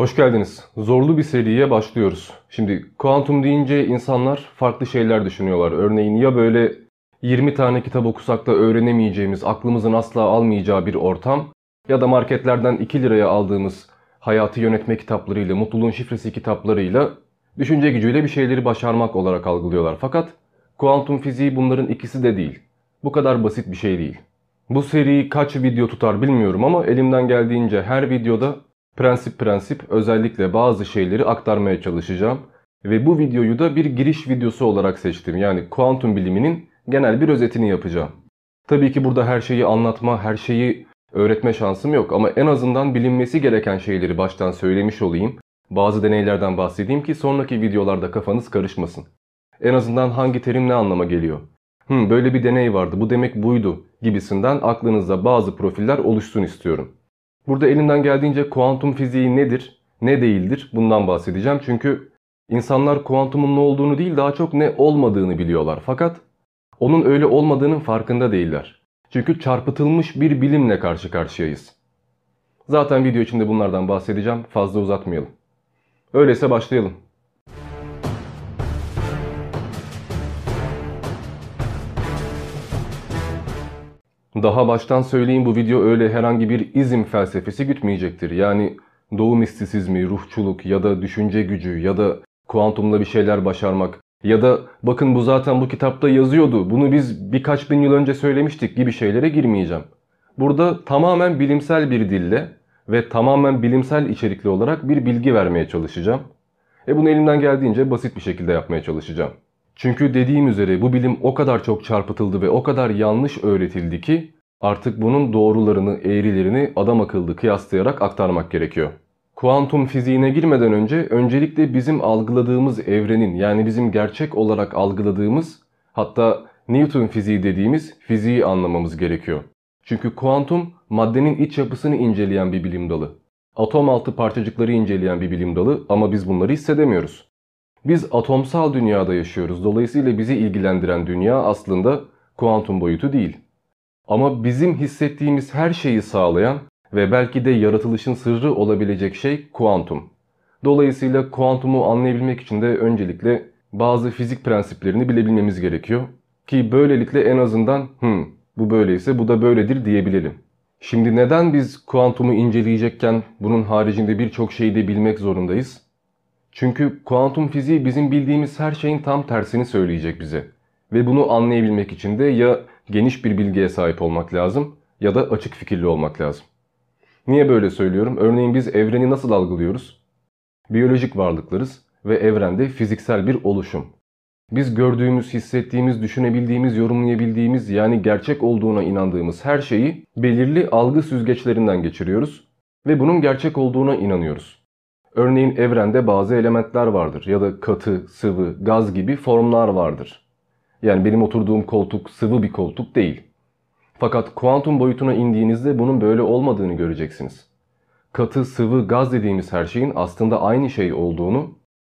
Hoş geldiniz. Zorlu bir seriye başlıyoruz. Şimdi kuantum deyince insanlar farklı şeyler düşünüyorlar. Örneğin ya böyle 20 tane kitap okusak da öğrenemeyeceğimiz, aklımızın asla almayacağı bir ortam ya da marketlerden 2 liraya aldığımız hayatı yönetme kitaplarıyla, mutluluğun şifresi kitaplarıyla düşünce gücüyle bir şeyleri başarmak olarak algılıyorlar. Fakat kuantum fiziği bunların ikisi de değil. Bu kadar basit bir şey değil. Bu seri kaç video tutar bilmiyorum ama elimden geldiğince her videoda prensip prensip özellikle bazı şeyleri aktarmaya çalışacağım. Ve bu videoyu da bir giriş videosu olarak seçtim. Yani kuantum biliminin genel bir özetini yapacağım. Tabii ki burada her şeyi anlatma, her şeyi öğretme şansım yok ama en azından bilinmesi gereken şeyleri baştan söylemiş olayım. Bazı deneylerden bahsedeyim ki sonraki videolarda kafanız karışmasın. En azından hangi terim ne anlama geliyor? Hım böyle bir deney vardı bu demek buydu gibisinden aklınızda bazı profiller oluşsun istiyorum. Burada elimden geldiğince kuantum fiziği nedir, ne değildir bundan bahsedeceğim. Çünkü insanlar kuantumun ne olduğunu değil daha çok ne olmadığını biliyorlar. Fakat onun öyle olmadığının farkında değiller. Çünkü çarpıtılmış bir bilimle karşı karşıyayız. Zaten video içinde bunlardan bahsedeceğim. Fazla uzatmayalım. Öyleyse başlayalım. Daha baştan söyleyeyim bu video öyle herhangi bir izim felsefesi gütmeyecektir. Yani doğu mistisizmi, ruhçuluk ya da düşünce gücü ya da kuantumla bir şeyler başarmak ya da bakın bu zaten bu kitapta yazıyordu bunu biz birkaç bin yıl önce söylemiştik gibi şeylere girmeyeceğim. Burada tamamen bilimsel bir dille ve tamamen bilimsel içerikli olarak bir bilgi vermeye çalışacağım. E bunu elimden geldiğince basit bir şekilde yapmaya çalışacağım. Çünkü dediğim üzere bu bilim o kadar çok çarpıtıldı ve o kadar yanlış öğretildi ki artık bunun doğrularını, eğrilerini adam akıllı kıyaslayarak aktarmak gerekiyor. Kuantum fiziğine girmeden önce öncelikle bizim algıladığımız evrenin yani bizim gerçek olarak algıladığımız hatta Newton fiziği dediğimiz fiziği anlamamız gerekiyor. Çünkü kuantum maddenin iç yapısını inceleyen bir bilim dalı. Atom altı parçacıkları inceleyen bir bilim dalı ama biz bunları hissedemiyoruz. Biz atomsal dünyada yaşıyoruz. Dolayısıyla bizi ilgilendiren dünya aslında kuantum boyutu değil. Ama bizim hissettiğimiz her şeyi sağlayan ve belki de yaratılışın sırrı olabilecek şey kuantum. Dolayısıyla kuantumu anlayabilmek için de öncelikle bazı fizik prensiplerini bilebilmemiz gerekiyor. Ki böylelikle en azından hmm, bu böyleyse bu da böyledir diyebilelim. Şimdi neden biz kuantumu inceleyecekken bunun haricinde birçok şeyi de bilmek zorundayız? Çünkü kuantum fiziği bizim bildiğimiz her şeyin tam tersini söyleyecek bize. Ve bunu anlayabilmek için de ya geniş bir bilgiye sahip olmak lazım ya da açık fikirli olmak lazım. Niye böyle söylüyorum? Örneğin biz evreni nasıl algılıyoruz? Biyolojik varlıklarız ve evrende fiziksel bir oluşum. Biz gördüğümüz, hissettiğimiz, düşünebildiğimiz, yorumlayabildiğimiz yani gerçek olduğuna inandığımız her şeyi belirli algı süzgeçlerinden geçiriyoruz ve bunun gerçek olduğuna inanıyoruz. Örneğin evrende bazı elementler vardır ya da katı, sıvı, gaz gibi formlar vardır. Yani benim oturduğum koltuk sıvı bir koltuk değil. Fakat kuantum boyutuna indiğinizde bunun böyle olmadığını göreceksiniz. Katı, sıvı, gaz dediğimiz her şeyin aslında aynı şey olduğunu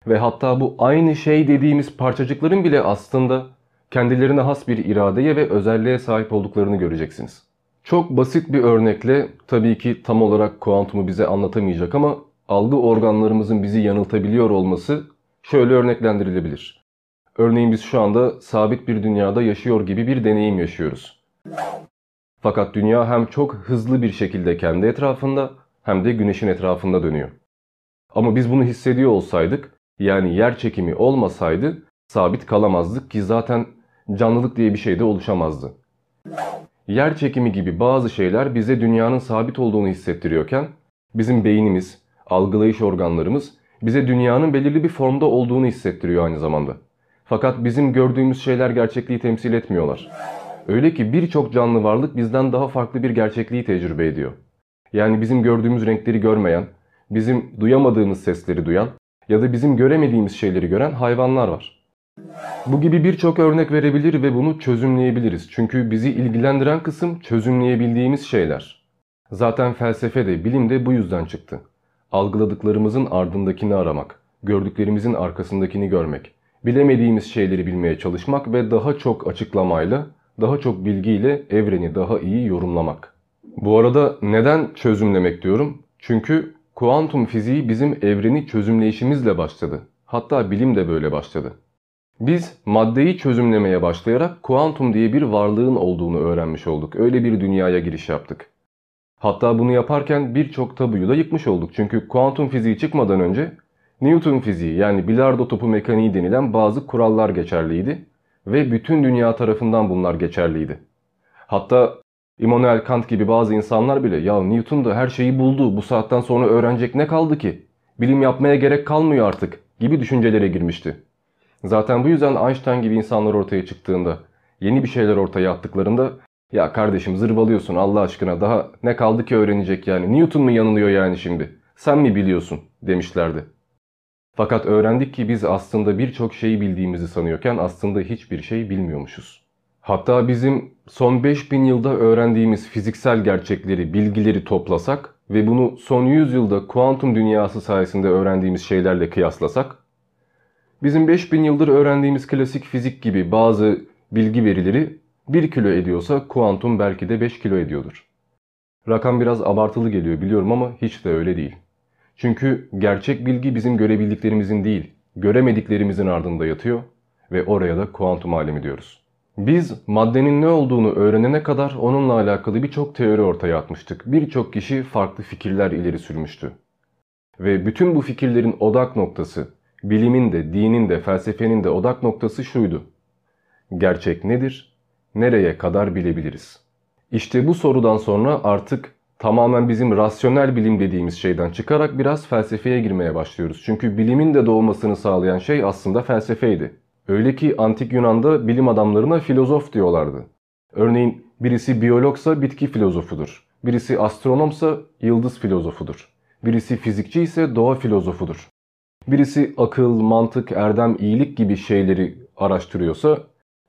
ve hatta bu aynı şey dediğimiz parçacıkların bile aslında kendilerine has bir iradeye ve özelliğe sahip olduklarını göreceksiniz. Çok basit bir örnekle tabii ki tam olarak kuantumu bize anlatamayacak ama algı organlarımızın bizi yanıltabiliyor olması şöyle örneklendirilebilir. Örneğin biz şu anda sabit bir dünyada yaşıyor gibi bir deneyim yaşıyoruz. Fakat dünya hem çok hızlı bir şekilde kendi etrafında hem de güneşin etrafında dönüyor. Ama biz bunu hissediyor olsaydık yani yer çekimi olmasaydı sabit kalamazdık ki zaten canlılık diye bir şey de oluşamazdı. Yer çekimi gibi bazı şeyler bize dünyanın sabit olduğunu hissettiriyorken bizim beynimiz, algılayış organlarımız bize dünyanın belirli bir formda olduğunu hissettiriyor aynı zamanda. Fakat bizim gördüğümüz şeyler gerçekliği temsil etmiyorlar. Öyle ki birçok canlı varlık bizden daha farklı bir gerçekliği tecrübe ediyor. Yani bizim gördüğümüz renkleri görmeyen, bizim duyamadığımız sesleri duyan ya da bizim göremediğimiz şeyleri gören hayvanlar var. Bu gibi birçok örnek verebilir ve bunu çözümleyebiliriz. Çünkü bizi ilgilendiren kısım çözümleyebildiğimiz şeyler. Zaten felsefe de bilim de bu yüzden çıktı. Algıladıklarımızın ardındakini aramak, gördüklerimizin arkasındakini görmek, bilemediğimiz şeyleri bilmeye çalışmak ve daha çok açıklamayla, daha çok bilgiyle evreni daha iyi yorumlamak. Bu arada neden çözümlemek diyorum? Çünkü kuantum fiziği bizim evreni çözümleyişimizle başladı. Hatta bilim de böyle başladı. Biz maddeyi çözümlemeye başlayarak kuantum diye bir varlığın olduğunu öğrenmiş olduk. Öyle bir dünyaya giriş yaptık. Hatta bunu yaparken birçok tabuyu da yıkmış olduk. Çünkü kuantum fiziği çıkmadan önce Newton fiziği yani bilardo topu mekaniği denilen bazı kurallar geçerliydi. Ve bütün dünya tarafından bunlar geçerliydi. Hatta Immanuel Kant gibi bazı insanlar bile ya Newton da her şeyi buldu bu saatten sonra öğrenecek ne kaldı ki? Bilim yapmaya gerek kalmıyor artık gibi düşüncelere girmişti. Zaten bu yüzden Einstein gibi insanlar ortaya çıktığında, yeni bir şeyler ortaya attıklarında ya kardeşim zırvalıyorsun Allah aşkına daha ne kaldı ki öğrenecek yani Newton mu yanılıyor yani şimdi sen mi biliyorsun demişlerdi. Fakat öğrendik ki biz aslında birçok şeyi bildiğimizi sanıyorken aslında hiçbir şey bilmiyormuşuz. Hatta bizim son 5000 yılda öğrendiğimiz fiziksel gerçekleri, bilgileri toplasak ve bunu son 100 yılda kuantum dünyası sayesinde öğrendiğimiz şeylerle kıyaslasak, bizim 5000 yıldır öğrendiğimiz klasik fizik gibi bazı bilgi verileri 1 kilo ediyorsa kuantum belki de 5 kilo ediyordur. Rakam biraz abartılı geliyor biliyorum ama hiç de öyle değil. Çünkü gerçek bilgi bizim görebildiklerimizin değil, göremediklerimizin ardında yatıyor ve oraya da kuantum alemi diyoruz. Biz maddenin ne olduğunu öğrenene kadar onunla alakalı birçok teori ortaya atmıştık. Birçok kişi farklı fikirler ileri sürmüştü. Ve bütün bu fikirlerin odak noktası, bilimin de, dinin de, felsefenin de odak noktası şuydu. Gerçek nedir? Nereye kadar bilebiliriz? İşte bu sorudan sonra artık tamamen bizim rasyonel bilim dediğimiz şeyden çıkarak biraz felsefeye girmeye başlıyoruz. Çünkü bilimin de doğmasını sağlayan şey aslında felsefeydi. Öyle ki antik Yunan'da bilim adamlarına filozof diyorlardı. Örneğin birisi biyologsa bitki filozofudur. Birisi astronomsa yıldız filozofudur. Birisi fizikçi ise doğa filozofudur. Birisi akıl, mantık, erdem, iyilik gibi şeyleri araştırıyorsa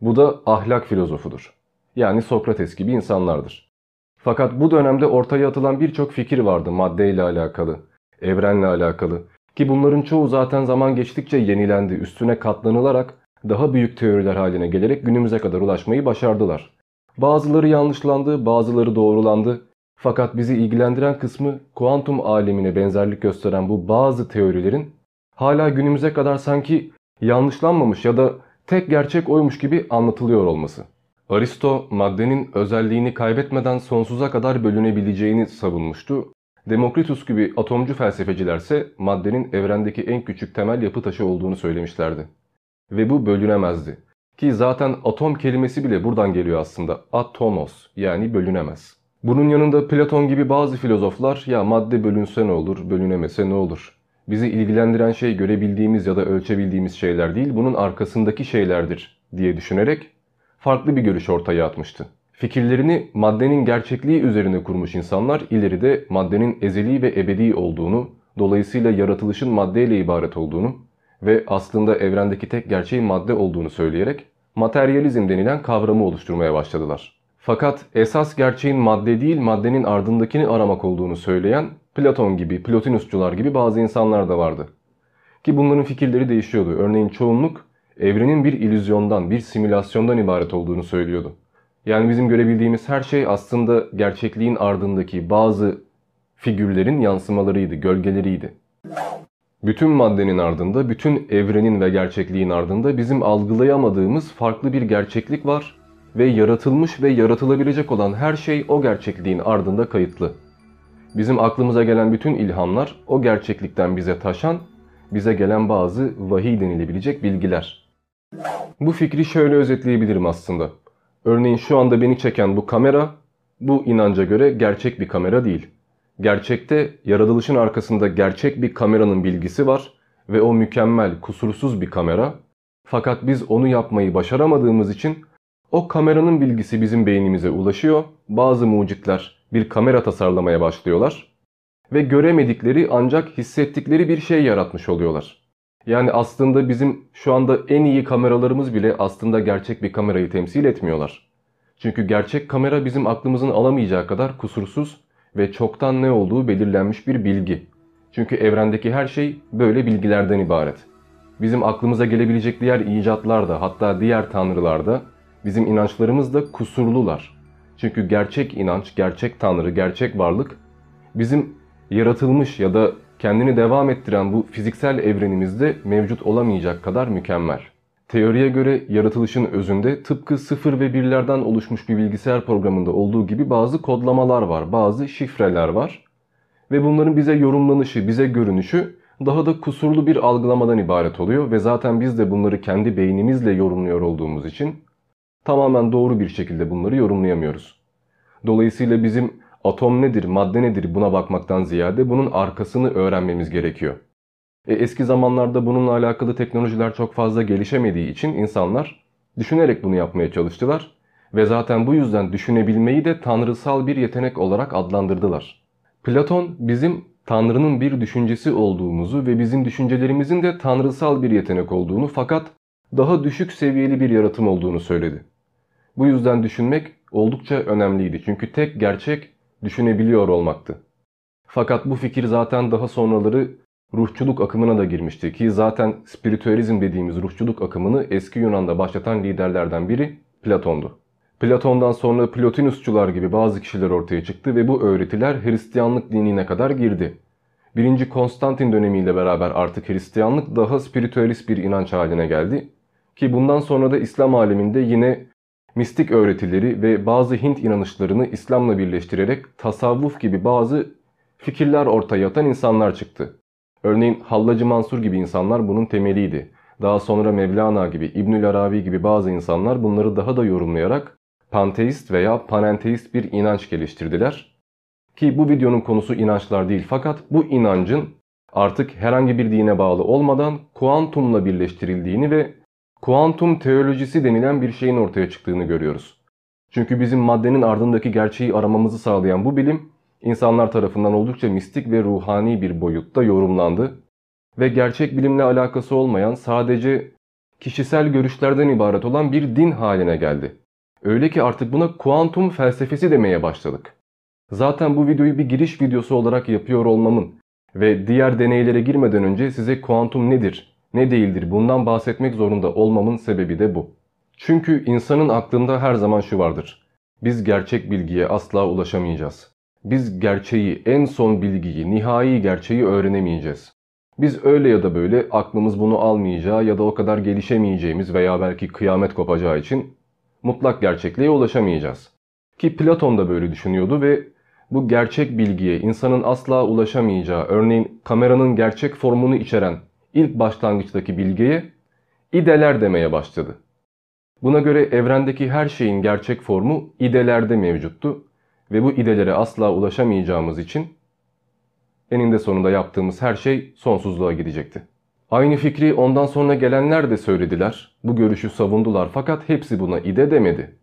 bu da ahlak filozofudur. Yani Sokrates gibi insanlardır. Fakat bu dönemde ortaya atılan birçok fikir vardı maddeyle alakalı, evrenle alakalı. Ki bunların çoğu zaten zaman geçtikçe yenilendi, üstüne katlanılarak daha büyük teoriler haline gelerek günümüze kadar ulaşmayı başardılar. Bazıları yanlışlandı, bazıları doğrulandı. Fakat bizi ilgilendiren kısmı kuantum alemine benzerlik gösteren bu bazı teorilerin hala günümüze kadar sanki yanlışlanmamış ya da tek gerçek oymuş gibi anlatılıyor olması. Aristo maddenin özelliğini kaybetmeden sonsuza kadar bölünebileceğini savunmuştu. Demokritus gibi atomcu felsefecilerse maddenin evrendeki en küçük temel yapı taşı olduğunu söylemişlerdi. Ve bu bölünemezdi. Ki zaten atom kelimesi bile buradan geliyor aslında. Atomos yani bölünemez. Bunun yanında Platon gibi bazı filozoflar ya madde bölünse ne olur, bölünemese ne olur? Bizi ilgilendiren şey görebildiğimiz ya da ölçebildiğimiz şeyler değil, bunun arkasındaki şeylerdir diye düşünerek farklı bir görüş ortaya atmıştı. Fikirlerini maddenin gerçekliği üzerine kurmuş insanlar ileride maddenin ezeli ve ebedi olduğunu, dolayısıyla yaratılışın maddeyle ibaret olduğunu ve aslında evrendeki tek gerçeğin madde olduğunu söyleyerek materyalizm denilen kavramı oluşturmaya başladılar. Fakat esas gerçeğin madde değil maddenin ardındakini aramak olduğunu söyleyen Platon gibi, Plotinusçular gibi bazı insanlar da vardı. Ki bunların fikirleri değişiyordu. Örneğin çoğunluk evrenin bir ilüzyondan, bir simülasyondan ibaret olduğunu söylüyordu. Yani bizim görebildiğimiz her şey aslında gerçekliğin ardındaki bazı figürlerin yansımalarıydı, gölgeleriydi. Bütün maddenin ardında, bütün evrenin ve gerçekliğin ardında bizim algılayamadığımız farklı bir gerçeklik var ve yaratılmış ve yaratılabilecek olan her şey o gerçekliğin ardında kayıtlı. Bizim aklımıza gelen bütün ilhamlar o gerçeklikten bize taşan, bize gelen bazı vahiy denilebilecek bilgiler. Bu fikri şöyle özetleyebilirim aslında. Örneğin şu anda beni çeken bu kamera, bu inanca göre gerçek bir kamera değil. Gerçekte yaratılışın arkasında gerçek bir kameranın bilgisi var ve o mükemmel, kusursuz bir kamera. Fakat biz onu yapmayı başaramadığımız için o kameranın bilgisi bizim beynimize ulaşıyor. Bazı mucitler bir kamera tasarlamaya başlıyorlar ve göremedikleri ancak hissettikleri bir şey yaratmış oluyorlar. Yani aslında bizim şu anda en iyi kameralarımız bile aslında gerçek bir kamerayı temsil etmiyorlar. Çünkü gerçek kamera bizim aklımızın alamayacağı kadar kusursuz ve çoktan ne olduğu belirlenmiş bir bilgi. Çünkü evrendeki her şey böyle bilgilerden ibaret. Bizim aklımıza gelebilecek diğer icatlar da hatta diğer tanrılar da bizim inançlarımız da kusurlular. Çünkü gerçek inanç, gerçek tanrı, gerçek varlık bizim yaratılmış ya da kendini devam ettiren bu fiziksel evrenimizde mevcut olamayacak kadar mükemmel. Teoriye göre yaratılışın özünde tıpkı sıfır ve birlerden oluşmuş bir bilgisayar programında olduğu gibi bazı kodlamalar var, bazı şifreler var. Ve bunların bize yorumlanışı, bize görünüşü daha da kusurlu bir algılamadan ibaret oluyor ve zaten biz de bunları kendi beynimizle yorumluyor olduğumuz için tamamen doğru bir şekilde bunları yorumlayamıyoruz. Dolayısıyla bizim atom nedir, madde nedir buna bakmaktan ziyade bunun arkasını öğrenmemiz gerekiyor. E, eski zamanlarda bununla alakalı teknolojiler çok fazla gelişemediği için insanlar düşünerek bunu yapmaya çalıştılar ve zaten bu yüzden düşünebilmeyi de tanrısal bir yetenek olarak adlandırdılar. Platon bizim Tanrı'nın bir düşüncesi olduğumuzu ve bizim düşüncelerimizin de tanrısal bir yetenek olduğunu fakat daha düşük seviyeli bir yaratım olduğunu söyledi. Bu yüzden düşünmek oldukça önemliydi çünkü tek gerçek düşünebiliyor olmaktı. Fakat bu fikir zaten daha sonraları ruhçuluk akımına da girmişti ki zaten spiritüalizm dediğimiz ruhçuluk akımını eski Yunan'da başlatan liderlerden biri Platon'du. Platon'dan sonra Plotinusçular gibi bazı kişiler ortaya çıktı ve bu öğretiler Hristiyanlık dinine kadar girdi. Birinci Konstantin dönemiyle beraber artık Hristiyanlık daha spiritüalist bir inanç haline geldi. Ki bundan sonra da İslam aleminde yine mistik öğretileri ve bazı Hint inanışlarını İslam'la birleştirerek tasavvuf gibi bazı fikirler ortaya atan insanlar çıktı. Örneğin Hallacı Mansur gibi insanlar bunun temeliydi. Daha sonra Mevlana gibi, İbnül Arabi gibi bazı insanlar bunları daha da yorumlayarak panteist veya panenteist bir inanç geliştirdiler. Ki bu videonun konusu inançlar değil fakat bu inancın artık herhangi bir dine bağlı olmadan kuantumla birleştirildiğini ve kuantum teolojisi denilen bir şeyin ortaya çıktığını görüyoruz. Çünkü bizim maddenin ardındaki gerçeği aramamızı sağlayan bu bilim insanlar tarafından oldukça mistik ve ruhani bir boyutta yorumlandı ve gerçek bilimle alakası olmayan sadece kişisel görüşlerden ibaret olan bir din haline geldi. Öyle ki artık buna kuantum felsefesi demeye başladık. Zaten bu videoyu bir giriş videosu olarak yapıyor olmamın ve diğer deneylere girmeden önce size kuantum nedir, ne değildir bundan bahsetmek zorunda olmamın sebebi de bu. Çünkü insanın aklında her zaman şu vardır. Biz gerçek bilgiye asla ulaşamayacağız. Biz gerçeği, en son bilgiyi, nihai gerçeği öğrenemeyeceğiz. Biz öyle ya da böyle aklımız bunu almayacağı ya da o kadar gelişemeyeceğimiz veya belki kıyamet kopacağı için mutlak gerçekliğe ulaşamayacağız. Ki Platon da böyle düşünüyordu ve bu gerçek bilgiye insanın asla ulaşamayacağı, örneğin kameranın gerçek formunu içeren ilk başlangıçtaki bilgiye ideler demeye başladı. Buna göre evrendeki her şeyin gerçek formu idelerde mevcuttu ve bu idelere asla ulaşamayacağımız için eninde sonunda yaptığımız her şey sonsuzluğa gidecekti. Aynı fikri ondan sonra gelenler de söylediler, bu görüşü savundular fakat hepsi buna ide demedi.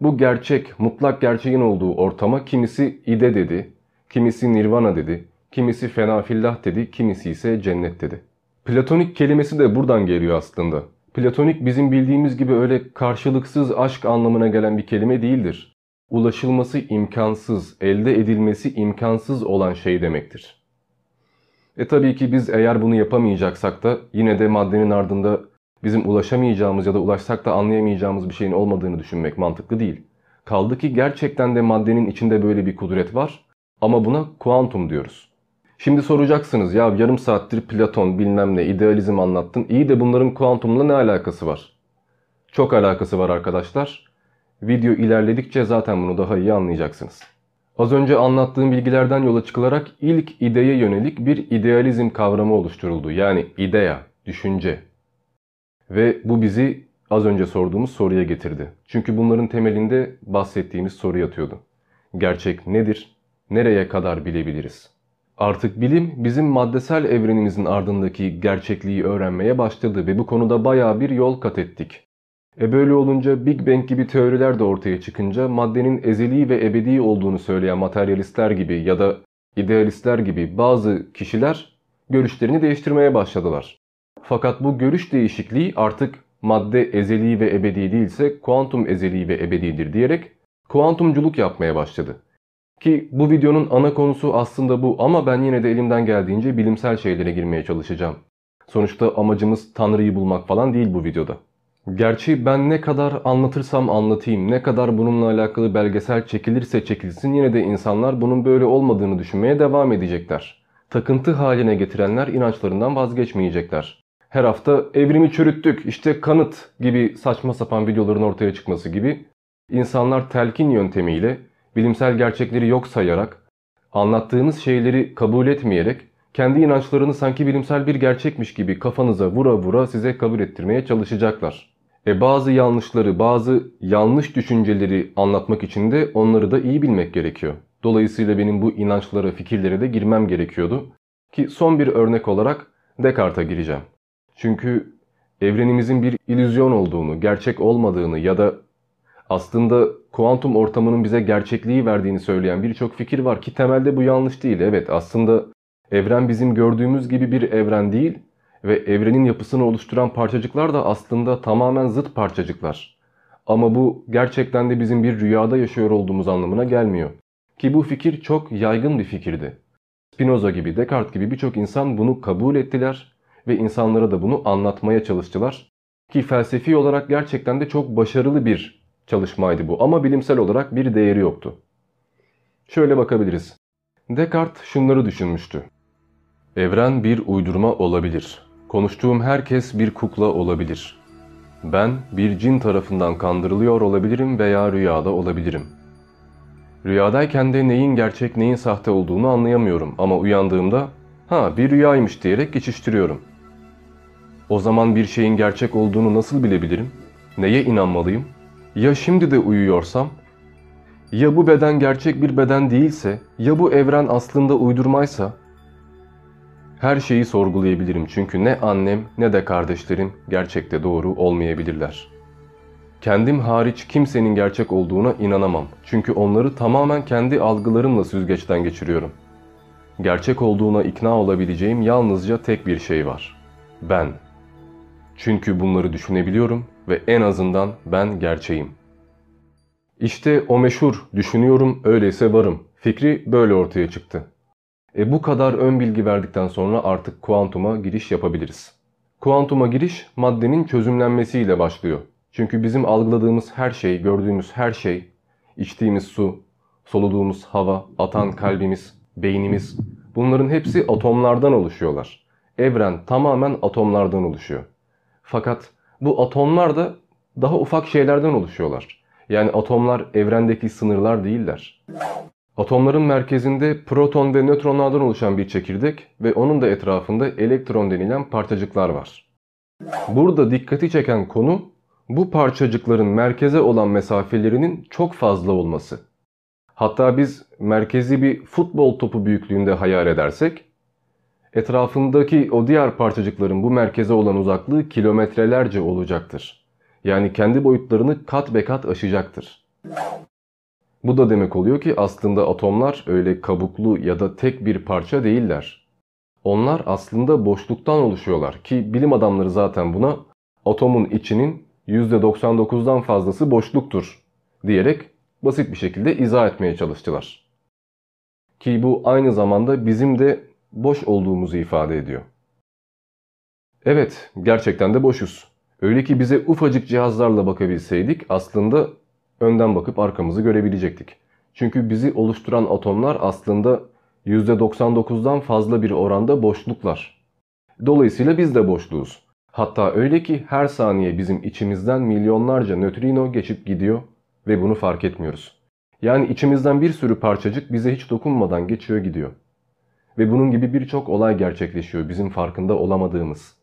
Bu gerçek, mutlak gerçeğin olduğu ortama kimisi ide dedi, kimisi nirvana dedi, kimisi fenafillah dedi, kimisi ise cennet dedi. Platonik kelimesi de buradan geliyor aslında. Platonik bizim bildiğimiz gibi öyle karşılıksız aşk anlamına gelen bir kelime değildir. Ulaşılması imkansız, elde edilmesi imkansız olan şey demektir. E tabii ki biz eğer bunu yapamayacaksak da yine de maddenin ardında bizim ulaşamayacağımız ya da ulaşsak da anlayamayacağımız bir şeyin olmadığını düşünmek mantıklı değil. Kaldı ki gerçekten de maddenin içinde böyle bir kudret var ama buna kuantum diyoruz. Şimdi soracaksınız ya yarım saattir Platon bilmem ne idealizm anlattın. İyi de bunların kuantumla ne alakası var? Çok alakası var arkadaşlar. Video ilerledikçe zaten bunu daha iyi anlayacaksınız. Az önce anlattığım bilgilerden yola çıkılarak ilk ideye yönelik bir idealizm kavramı oluşturuldu. Yani idea, düşünce. Ve bu bizi az önce sorduğumuz soruya getirdi. Çünkü bunların temelinde bahsettiğimiz soru yatıyordu. Gerçek nedir? Nereye kadar bilebiliriz? Artık bilim bizim maddesel evrenimizin ardındaki gerçekliği öğrenmeye başladı ve bu konuda baya bir yol kat ettik. E böyle olunca Big Bang gibi teoriler de ortaya çıkınca maddenin ezeli ve ebedi olduğunu söyleyen materyalistler gibi ya da idealistler gibi bazı kişiler görüşlerini değiştirmeye başladılar. Fakat bu görüş değişikliği artık madde ezeli ve ebedi değilse kuantum ezeli ve ebedidir diyerek kuantumculuk yapmaya başladı. Ki bu videonun ana konusu aslında bu ama ben yine de elimden geldiğince bilimsel şeylere girmeye çalışacağım. Sonuçta amacımız Tanrı'yı bulmak falan değil bu videoda. Gerçi ben ne kadar anlatırsam anlatayım, ne kadar bununla alakalı belgesel çekilirse çekilsin yine de insanlar bunun böyle olmadığını düşünmeye devam edecekler. Takıntı haline getirenler inançlarından vazgeçmeyecekler. Her hafta evrimi çürüttük, işte kanıt gibi saçma sapan videoların ortaya çıkması gibi insanlar telkin yöntemiyle bilimsel gerçekleri yok sayarak, anlattığınız şeyleri kabul etmeyerek kendi inançlarını sanki bilimsel bir gerçekmiş gibi kafanıza vura vura size kabul ettirmeye çalışacaklar. E bazı yanlışları, bazı yanlış düşünceleri anlatmak için de onları da iyi bilmek gerekiyor. Dolayısıyla benim bu inançlara, fikirlere de girmem gerekiyordu. Ki son bir örnek olarak Descartes'a gireceğim. Çünkü evrenimizin bir illüzyon olduğunu, gerçek olmadığını ya da aslında kuantum ortamının bize gerçekliği verdiğini söyleyen birçok fikir var ki temelde bu yanlış değil. Evet aslında evren bizim gördüğümüz gibi bir evren değil ve evrenin yapısını oluşturan parçacıklar da aslında tamamen zıt parçacıklar. Ama bu gerçekten de bizim bir rüyada yaşıyor olduğumuz anlamına gelmiyor. Ki bu fikir çok yaygın bir fikirdi. Spinoza gibi, Descartes gibi birçok insan bunu kabul ettiler ve insanlara da bunu anlatmaya çalıştılar. Ki felsefi olarak gerçekten de çok başarılı bir çalışmaydı bu ama bilimsel olarak bir değeri yoktu. Şöyle bakabiliriz. Descartes şunları düşünmüştü. Evren bir uydurma olabilir. Konuştuğum herkes bir kukla olabilir. Ben bir cin tarafından kandırılıyor olabilirim veya rüyada olabilirim. Rüyadayken de neyin gerçek neyin sahte olduğunu anlayamıyorum ama uyandığımda ha bir rüyaymış diyerek geçiştiriyorum. O zaman bir şeyin gerçek olduğunu nasıl bilebilirim? Neye inanmalıyım? Ya şimdi de uyuyorsam? Ya bu beden gerçek bir beden değilse? Ya bu evren aslında uydurmaysa? Her şeyi sorgulayabilirim çünkü ne annem ne de kardeşlerim gerçekte doğru olmayabilirler. Kendim hariç kimsenin gerçek olduğuna inanamam. Çünkü onları tamamen kendi algılarımla süzgeçten geçiriyorum. Gerçek olduğuna ikna olabileceğim yalnızca tek bir şey var. Ben. Çünkü bunları düşünebiliyorum ve en azından ben gerçeğim. İşte o meşhur düşünüyorum öyleyse varım fikri böyle ortaya çıktı. E bu kadar ön bilgi verdikten sonra artık kuantuma giriş yapabiliriz. Kuantuma giriş maddenin çözümlenmesiyle başlıyor. Çünkü bizim algıladığımız her şey, gördüğümüz her şey, içtiğimiz su, soluduğumuz hava, atan kalbimiz, beynimiz bunların hepsi atomlardan oluşuyorlar. Evren tamamen atomlardan oluşuyor. Fakat bu atomlar da daha ufak şeylerden oluşuyorlar. Yani atomlar evrendeki sınırlar değiller. Atomların merkezinde proton ve nötronlardan oluşan bir çekirdek ve onun da etrafında elektron denilen parçacıklar var. Burada dikkati çeken konu bu parçacıkların merkeze olan mesafelerinin çok fazla olması. Hatta biz merkezi bir futbol topu büyüklüğünde hayal edersek, etrafındaki o diğer parçacıkların bu merkeze olan uzaklığı kilometrelerce olacaktır. Yani kendi boyutlarını kat be kat aşacaktır. Bu da demek oluyor ki aslında atomlar öyle kabuklu ya da tek bir parça değiller. Onlar aslında boşluktan oluşuyorlar ki bilim adamları zaten buna atomun içinin %99'dan fazlası boşluktur diyerek basit bir şekilde izah etmeye çalıştılar. Ki bu aynı zamanda bizim de boş olduğumuzu ifade ediyor. Evet, gerçekten de boşuz. Öyle ki bize ufacık cihazlarla bakabilseydik aslında önden bakıp arkamızı görebilecektik. Çünkü bizi oluşturan atomlar aslında %99'dan fazla bir oranda boşluklar. Dolayısıyla biz de boşluğuz. Hatta öyle ki her saniye bizim içimizden milyonlarca nötrino geçip gidiyor ve bunu fark etmiyoruz. Yani içimizden bir sürü parçacık bize hiç dokunmadan geçiyor gidiyor. Ve bunun gibi birçok olay gerçekleşiyor bizim farkında olamadığımız.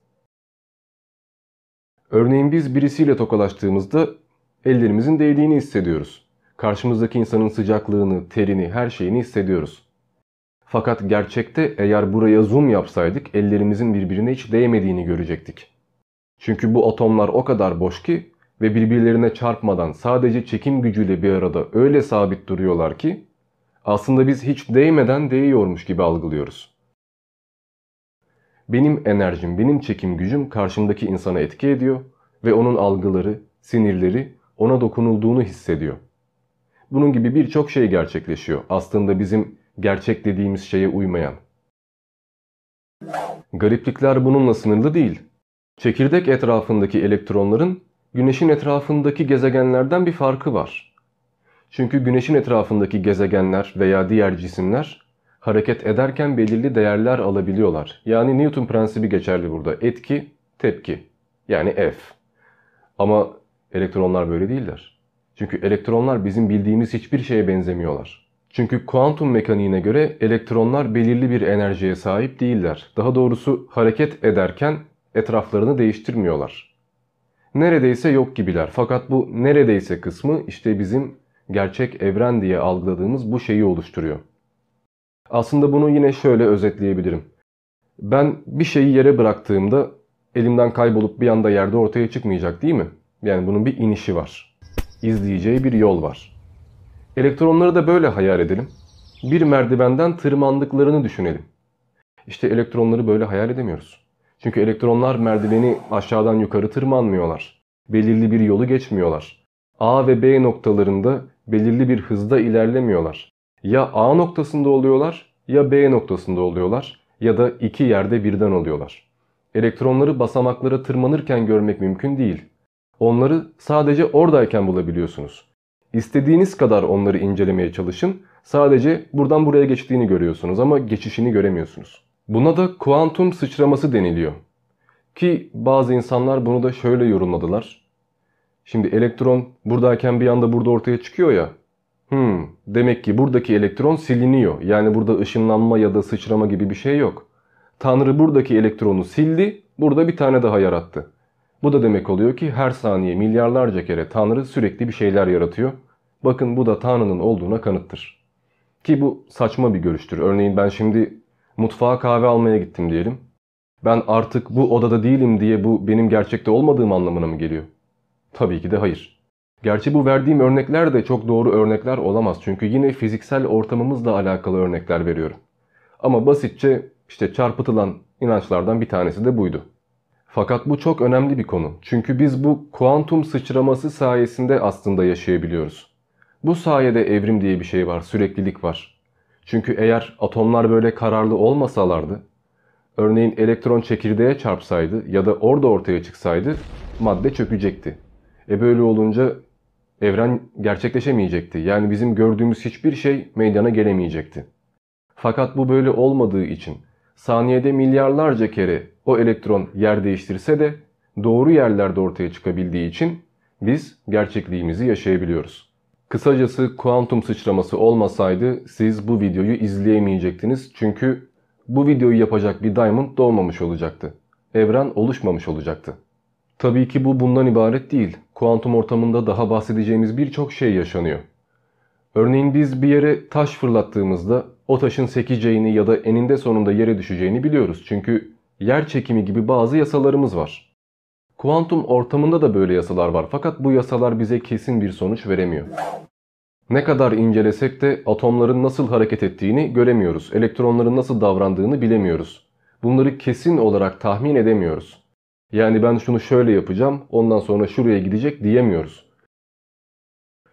Örneğin biz birisiyle tokalaştığımızda ellerimizin değdiğini hissediyoruz. Karşımızdaki insanın sıcaklığını, terini, her şeyini hissediyoruz. Fakat gerçekte eğer buraya zoom yapsaydık ellerimizin birbirine hiç değmediğini görecektik. Çünkü bu atomlar o kadar boş ki ve birbirlerine çarpmadan sadece çekim gücüyle bir arada öyle sabit duruyorlar ki aslında biz hiç değmeden değiyormuş gibi algılıyoruz. Benim enerjim, benim çekim gücüm karşımdaki insana etki ediyor ve onun algıları, sinirleri ona dokunulduğunu hissediyor. Bunun gibi birçok şey gerçekleşiyor. Aslında bizim gerçek dediğimiz şeye uymayan. Gariplikler bununla sınırlı değil. Çekirdek etrafındaki elektronların Güneşin etrafındaki gezegenlerden bir farkı var. Çünkü Güneşin etrafındaki gezegenler veya diğer cisimler hareket ederken belirli değerler alabiliyorlar. Yani Newton prensibi geçerli burada. Etki, tepki. Yani F. Ama elektronlar böyle değiller. Çünkü elektronlar bizim bildiğimiz hiçbir şeye benzemiyorlar. Çünkü kuantum mekaniğine göre elektronlar belirli bir enerjiye sahip değiller. Daha doğrusu hareket ederken etraflarını değiştirmiyorlar. Neredeyse yok gibiler. Fakat bu neredeyse kısmı işte bizim gerçek evren diye algıladığımız bu şeyi oluşturuyor. Aslında bunu yine şöyle özetleyebilirim. Ben bir şeyi yere bıraktığımda elimden kaybolup bir anda yerde ortaya çıkmayacak değil mi? Yani bunun bir inişi var. İzleyeceği bir yol var. Elektronları da böyle hayal edelim. Bir merdivenden tırmandıklarını düşünelim. İşte elektronları böyle hayal edemiyoruz. Çünkü elektronlar merdiveni aşağıdan yukarı tırmanmıyorlar. Belirli bir yolu geçmiyorlar. A ve B noktalarında belirli bir hızda ilerlemiyorlar. Ya A noktasında oluyorlar ya B noktasında oluyorlar ya da iki yerde birden oluyorlar. Elektronları basamaklara tırmanırken görmek mümkün değil. Onları sadece oradayken bulabiliyorsunuz. İstediğiniz kadar onları incelemeye çalışın. Sadece buradan buraya geçtiğini görüyorsunuz ama geçişini göremiyorsunuz. Buna da kuantum sıçraması deniliyor. Ki bazı insanlar bunu da şöyle yorumladılar. Şimdi elektron buradayken bir anda burada ortaya çıkıyor ya. Hmm, demek ki buradaki elektron siliniyor. Yani burada ışınlanma ya da sıçrama gibi bir şey yok. Tanrı buradaki elektronu sildi, burada bir tane daha yarattı. Bu da demek oluyor ki her saniye milyarlarca kere Tanrı sürekli bir şeyler yaratıyor. Bakın bu da Tanrı'nın olduğuna kanıttır. Ki bu saçma bir görüştür. Örneğin ben şimdi mutfağa kahve almaya gittim diyelim. Ben artık bu odada değilim diye bu benim gerçekte olmadığım anlamına mı geliyor? Tabii ki de hayır. Gerçi bu verdiğim örnekler de çok doğru örnekler olamaz. Çünkü yine fiziksel ortamımızla alakalı örnekler veriyorum. Ama basitçe işte çarpıtılan inançlardan bir tanesi de buydu. Fakat bu çok önemli bir konu. Çünkü biz bu kuantum sıçraması sayesinde aslında yaşayabiliyoruz. Bu sayede evrim diye bir şey var, süreklilik var. Çünkü eğer atomlar böyle kararlı olmasalardı, örneğin elektron çekirdeğe çarpsaydı ya da orada ortaya çıksaydı madde çökecekti. E böyle olunca evren gerçekleşemeyecekti. Yani bizim gördüğümüz hiçbir şey meydana gelemeyecekti. Fakat bu böyle olmadığı için saniyede milyarlarca kere o elektron yer değiştirse de doğru yerlerde ortaya çıkabildiği için biz gerçekliğimizi yaşayabiliyoruz. Kısacası kuantum sıçraması olmasaydı siz bu videoyu izleyemeyecektiniz. Çünkü bu videoyu yapacak bir diamond doğmamış olacaktı. Evren oluşmamış olacaktı. Tabii ki bu bundan ibaret değil. Kuantum ortamında daha bahsedeceğimiz birçok şey yaşanıyor. Örneğin biz bir yere taş fırlattığımızda o taşın sekeceğini ya da eninde sonunda yere düşeceğini biliyoruz. Çünkü yer çekimi gibi bazı yasalarımız var. Kuantum ortamında da böyle yasalar var fakat bu yasalar bize kesin bir sonuç veremiyor. Ne kadar incelesek de atomların nasıl hareket ettiğini göremiyoruz. Elektronların nasıl davrandığını bilemiyoruz. Bunları kesin olarak tahmin edemiyoruz. Yani ben şunu şöyle yapacağım ondan sonra şuraya gidecek diyemiyoruz.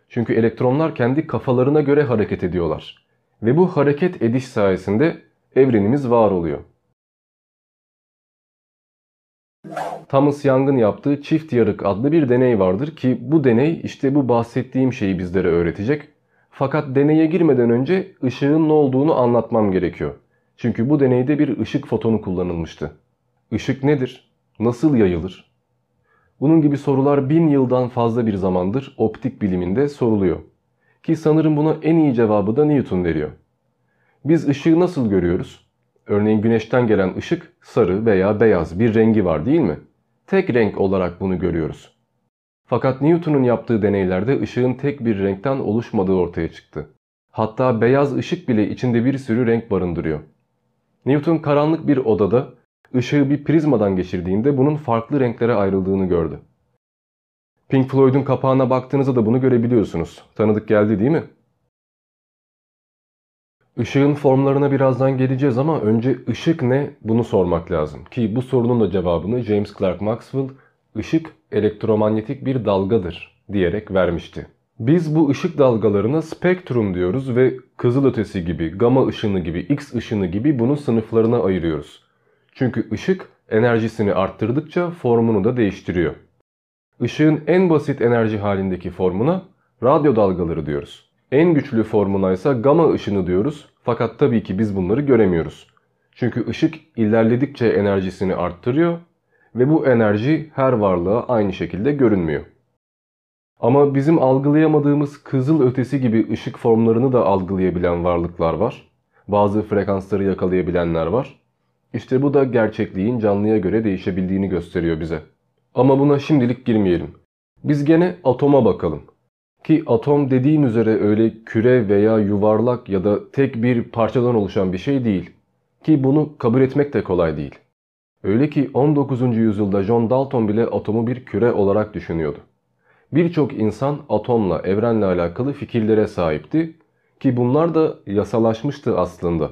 Çünkü elektronlar kendi kafalarına göre hareket ediyorlar. Ve bu hareket ediş sayesinde evrenimiz var oluyor. Thomas Young'ın yaptığı çift yarık adlı bir deney vardır ki bu deney işte bu bahsettiğim şeyi bizlere öğretecek. Fakat deneye girmeden önce ışığın ne olduğunu anlatmam gerekiyor. Çünkü bu deneyde bir ışık fotonu kullanılmıştı. Işık nedir? Nasıl yayılır? Bunun gibi sorular bin yıldan fazla bir zamandır optik biliminde soruluyor. Ki sanırım buna en iyi cevabı da Newton veriyor. Biz ışığı nasıl görüyoruz? Örneğin güneşten gelen ışık sarı veya beyaz bir rengi var değil mi? Tek renk olarak bunu görüyoruz. Fakat Newton'un yaptığı deneylerde ışığın tek bir renkten oluşmadığı ortaya çıktı. Hatta beyaz ışık bile içinde bir sürü renk barındırıyor. Newton karanlık bir odada ışığı bir prizmadan geçirdiğinde bunun farklı renklere ayrıldığını gördü. Pink Floyd'un kapağına baktığınızda da bunu görebiliyorsunuz. Tanıdık geldi değil mi? Işığın formlarına birazdan geleceğiz ama önce ışık ne bunu sormak lazım. Ki bu sorunun da cevabını James Clerk Maxwell ışık elektromanyetik bir dalgadır diyerek vermişti. Biz bu ışık dalgalarına spektrum diyoruz ve kızılötesi gibi, gama ışını gibi, X ışını gibi bunun sınıflarına ayırıyoruz. Çünkü ışık enerjisini arttırdıkça formunu da değiştiriyor. Işığın en basit enerji halindeki formuna radyo dalgaları diyoruz. En güçlü formuna ise gama ışını diyoruz fakat tabii ki biz bunları göremiyoruz. Çünkü ışık ilerledikçe enerjisini arttırıyor ve bu enerji her varlığa aynı şekilde görünmüyor. Ama bizim algılayamadığımız kızıl ötesi gibi ışık formlarını da algılayabilen varlıklar var. Bazı frekansları yakalayabilenler var. İşte bu da gerçekliğin canlıya göre değişebildiğini gösteriyor bize. Ama buna şimdilik girmeyelim. Biz gene atoma bakalım. Ki atom dediğim üzere öyle küre veya yuvarlak ya da tek bir parçadan oluşan bir şey değil. Ki bunu kabul etmek de kolay değil. Öyle ki 19. yüzyılda John Dalton bile atomu bir küre olarak düşünüyordu. Birçok insan atomla, evrenle alakalı fikirlere sahipti ki bunlar da yasalaşmıştı aslında.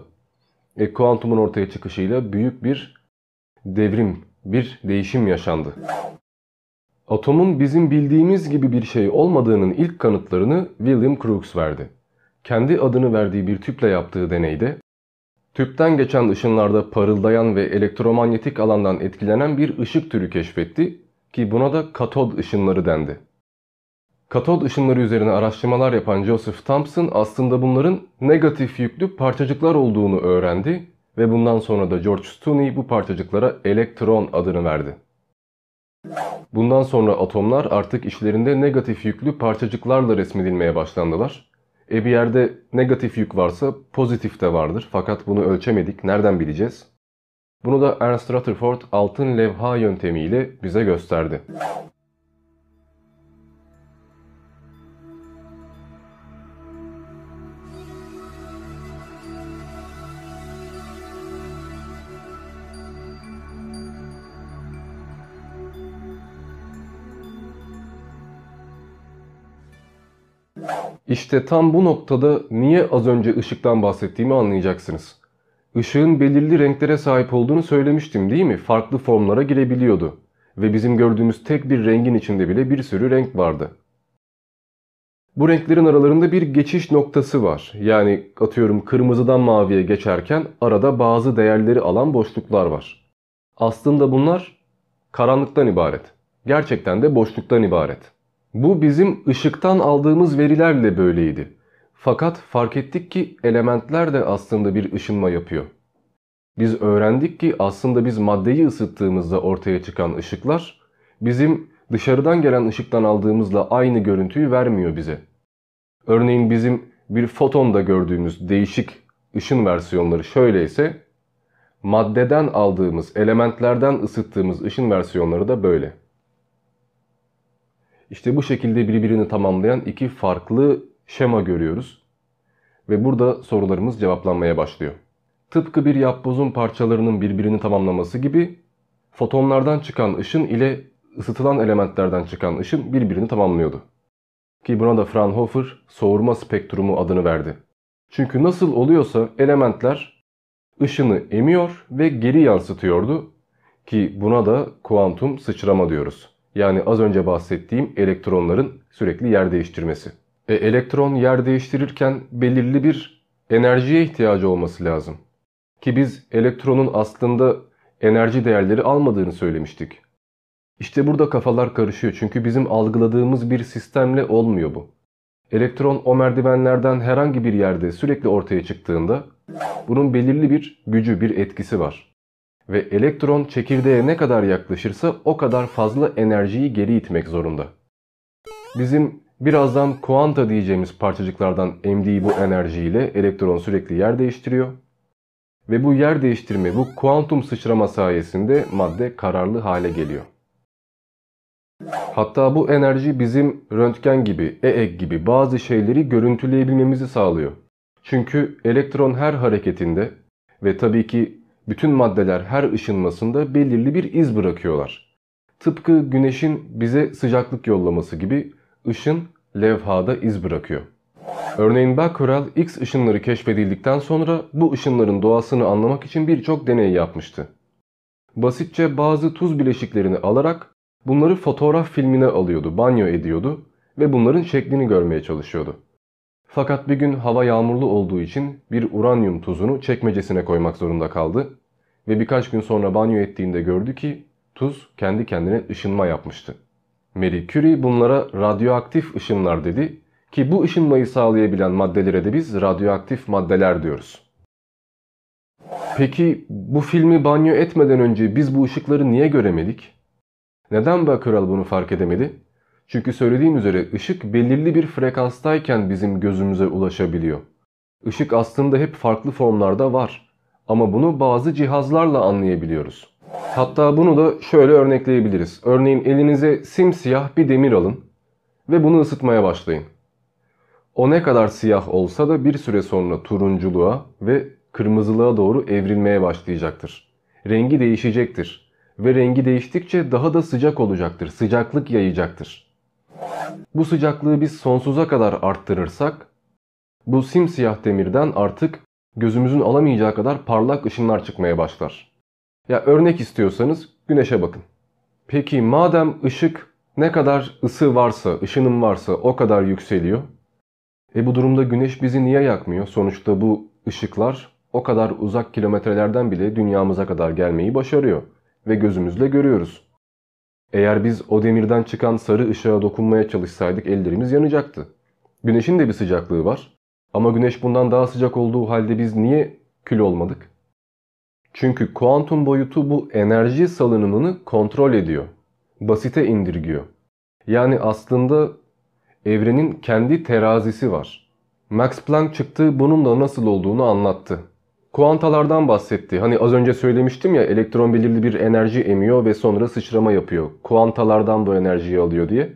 E, kuantumun ortaya çıkışıyla büyük bir devrim, bir değişim yaşandı. Atomun bizim bildiğimiz gibi bir şey olmadığının ilk kanıtlarını William Crookes verdi. Kendi adını verdiği bir tüple yaptığı deneyde, tüpten geçen ışınlarda parıldayan ve elektromanyetik alandan etkilenen bir ışık türü keşfetti ki buna da katod ışınları dendi. Katod ışınları üzerine araştırmalar yapan Joseph Thomson aslında bunların negatif yüklü parçacıklar olduğunu öğrendi ve bundan sonra da George Stoney bu parçacıklara elektron adını verdi. Bundan sonra atomlar artık işlerinde negatif yüklü parçacıklarla resmedilmeye başlandılar. E bir yerde negatif yük varsa pozitif de vardır fakat bunu ölçemedik nereden bileceğiz? Bunu da Ernst Rutherford altın levha yöntemiyle bize gösterdi. İşte tam bu noktada niye az önce ışıktan bahsettiğimi anlayacaksınız. Işığın belirli renklere sahip olduğunu söylemiştim değil mi? Farklı formlara girebiliyordu. Ve bizim gördüğümüz tek bir rengin içinde bile bir sürü renk vardı. Bu renklerin aralarında bir geçiş noktası var. Yani atıyorum kırmızıdan maviye geçerken arada bazı değerleri alan boşluklar var. Aslında bunlar karanlıktan ibaret. Gerçekten de boşluktan ibaret. Bu bizim ışıktan aldığımız verilerle böyleydi. Fakat fark ettik ki elementler de aslında bir ışınma yapıyor. Biz öğrendik ki aslında biz maddeyi ısıttığımızda ortaya çıkan ışıklar bizim dışarıdan gelen ışıktan aldığımızla aynı görüntüyü vermiyor bize. Örneğin bizim bir fotonda gördüğümüz değişik ışın versiyonları şöyleyse maddeden aldığımız elementlerden ısıttığımız ışın versiyonları da böyle. İşte bu şekilde birbirini tamamlayan iki farklı şema görüyoruz. Ve burada sorularımız cevaplanmaya başlıyor. Tıpkı bir yapbozun parçalarının birbirini tamamlaması gibi fotonlardan çıkan ışın ile ısıtılan elementlerden çıkan ışın birbirini tamamlıyordu. Ki buna da Fraunhofer soğurma spektrumu adını verdi. Çünkü nasıl oluyorsa elementler ışını emiyor ve geri yansıtıyordu ki buna da kuantum sıçrama diyoruz. Yani az önce bahsettiğim elektronların sürekli yer değiştirmesi. E, elektron yer değiştirirken belirli bir enerjiye ihtiyacı olması lazım. Ki biz elektronun aslında enerji değerleri almadığını söylemiştik. İşte burada kafalar karışıyor çünkü bizim algıladığımız bir sistemle olmuyor bu. Elektron o merdivenlerden herhangi bir yerde sürekli ortaya çıktığında bunun belirli bir gücü, bir etkisi var. Ve elektron çekirdeğe ne kadar yaklaşırsa o kadar fazla enerjiyi geri itmek zorunda. Bizim birazdan kuanta diyeceğimiz parçacıklardan emdiği bu enerjiyle elektron sürekli yer değiştiriyor. Ve bu yer değiştirme, bu kuantum sıçrama sayesinde madde kararlı hale geliyor. Hatta bu enerji bizim röntgen gibi, EEG gibi bazı şeyleri görüntüleyebilmemizi sağlıyor. Çünkü elektron her hareketinde ve tabii ki bütün maddeler her ışınmasında belirli bir iz bırakıyorlar. Tıpkı güneşin bize sıcaklık yollaması gibi ışın levhada iz bırakıyor. Örneğin Becquerel X ışınları keşfedildikten sonra bu ışınların doğasını anlamak için birçok deney yapmıştı. Basitçe bazı tuz bileşiklerini alarak bunları fotoğraf filmine alıyordu, banyo ediyordu ve bunların şeklini görmeye çalışıyordu. Fakat bir gün hava yağmurlu olduğu için bir uranyum tuzunu çekmecesine koymak zorunda kaldı ve birkaç gün sonra banyo ettiğinde gördü ki tuz kendi kendine ışınma yapmıştı. Marie Curie bunlara radyoaktif ışınlar dedi ki bu ışınmayı sağlayabilen maddelere de biz radyoaktif maddeler diyoruz. Peki bu filmi banyo etmeden önce biz bu ışıkları niye göremedik? Neden Becquerel bunu fark edemedi? Çünkü söylediğim üzere ışık belirli bir frekanstayken bizim gözümüze ulaşabiliyor. Işık aslında hep farklı formlarda var. Ama bunu bazı cihazlarla anlayabiliyoruz. Hatta bunu da şöyle örnekleyebiliriz. Örneğin elinize simsiyah bir demir alın ve bunu ısıtmaya başlayın. O ne kadar siyah olsa da bir süre sonra turunculuğa ve kırmızılığa doğru evrilmeye başlayacaktır. Rengi değişecektir ve rengi değiştikçe daha da sıcak olacaktır, sıcaklık yayacaktır. Bu sıcaklığı biz sonsuza kadar arttırırsak bu simsiyah demirden artık gözümüzün alamayacağı kadar parlak ışınlar çıkmaya başlar. Ya örnek istiyorsanız güneşe bakın. Peki madem ışık ne kadar ısı varsa, ışınım varsa o kadar yükseliyor. E bu durumda güneş bizi niye yakmıyor? Sonuçta bu ışıklar o kadar uzak kilometrelerden bile dünyamıza kadar gelmeyi başarıyor ve gözümüzle görüyoruz. Eğer biz o demirden çıkan sarı ışığa dokunmaya çalışsaydık ellerimiz yanacaktı. Güneşin de bir sıcaklığı var ama güneş bundan daha sıcak olduğu halde biz niye kül olmadık? Çünkü kuantum boyutu bu enerji salınımını kontrol ediyor. Basite indirgiyor. Yani aslında evrenin kendi terazisi var. Max Planck çıktı bunun da nasıl olduğunu anlattı. Kuantalardan bahsetti. Hani az önce söylemiştim ya elektron belirli bir enerji emiyor ve sonra sıçrama yapıyor. Kuantalardan bu enerjiyi alıyor diye.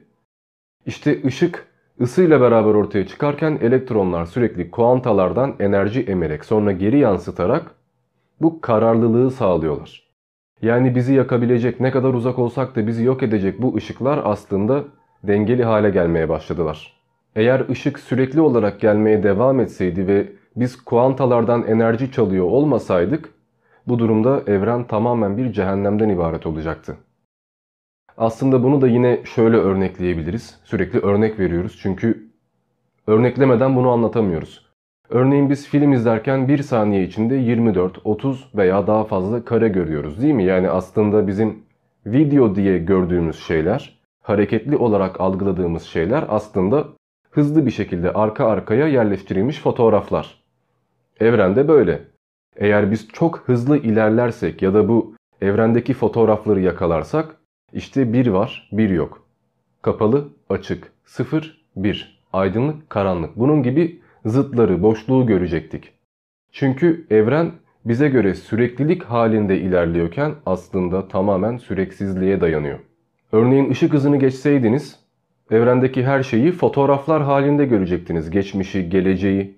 İşte ışık ısıyla beraber ortaya çıkarken elektronlar sürekli kuantalardan enerji emerek sonra geri yansıtarak bu kararlılığı sağlıyorlar. Yani bizi yakabilecek ne kadar uzak olsak da bizi yok edecek bu ışıklar aslında dengeli hale gelmeye başladılar. Eğer ışık sürekli olarak gelmeye devam etseydi ve biz kuantalardan enerji çalıyor olmasaydık bu durumda evren tamamen bir cehennemden ibaret olacaktı. Aslında bunu da yine şöyle örnekleyebiliriz. Sürekli örnek veriyoruz çünkü örneklemeden bunu anlatamıyoruz. Örneğin biz film izlerken bir saniye içinde 24, 30 veya daha fazla kare görüyoruz değil mi? Yani aslında bizim video diye gördüğümüz şeyler, hareketli olarak algıladığımız şeyler aslında hızlı bir şekilde arka arkaya yerleştirilmiş fotoğraflar. Evrende böyle. Eğer biz çok hızlı ilerlersek ya da bu evrendeki fotoğrafları yakalarsak işte bir var, bir yok. Kapalı, açık, sıfır, bir. Aydınlık, karanlık. Bunun gibi zıtları, boşluğu görecektik. Çünkü evren bize göre süreklilik halinde ilerliyorken aslında tamamen süreksizliğe dayanıyor. Örneğin ışık hızını geçseydiniz evrendeki her şeyi fotoğraflar halinde görecektiniz. Geçmişi, geleceği.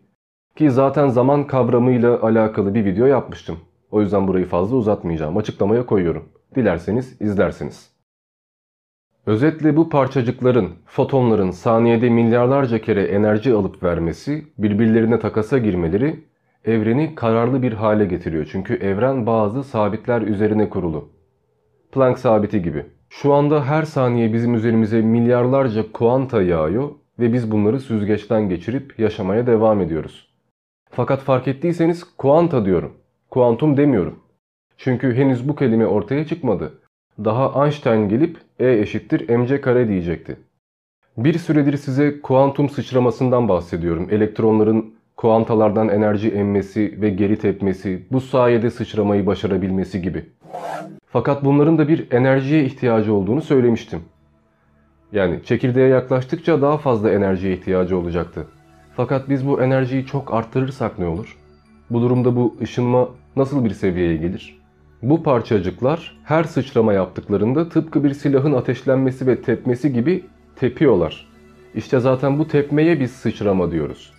Ki zaten zaman kavramıyla alakalı bir video yapmıştım. O yüzden burayı fazla uzatmayacağım. Açıklamaya koyuyorum. Dilerseniz izlersiniz. Özetle bu parçacıkların, fotonların saniyede milyarlarca kere enerji alıp vermesi, birbirlerine takasa girmeleri evreni kararlı bir hale getiriyor. Çünkü evren bazı sabitler üzerine kurulu. Planck sabiti gibi. Şu anda her saniye bizim üzerimize milyarlarca kuanta yağıyor ve biz bunları süzgeçten geçirip yaşamaya devam ediyoruz. Fakat fark ettiyseniz kuanta diyorum. Kuantum demiyorum. Çünkü henüz bu kelime ortaya çıkmadı. Daha Einstein gelip E eşittir mc kare diyecekti. Bir süredir size kuantum sıçramasından bahsediyorum. Elektronların kuantalardan enerji emmesi ve geri tepmesi, bu sayede sıçramayı başarabilmesi gibi. Fakat bunların da bir enerjiye ihtiyacı olduğunu söylemiştim. Yani çekirdeğe yaklaştıkça daha fazla enerjiye ihtiyacı olacaktı. Fakat biz bu enerjiyi çok arttırırsak ne olur? Bu durumda bu ışınma nasıl bir seviyeye gelir? Bu parçacıklar her sıçrama yaptıklarında tıpkı bir silahın ateşlenmesi ve tepmesi gibi tepiyorlar. İşte zaten bu tepmeye biz sıçrama diyoruz.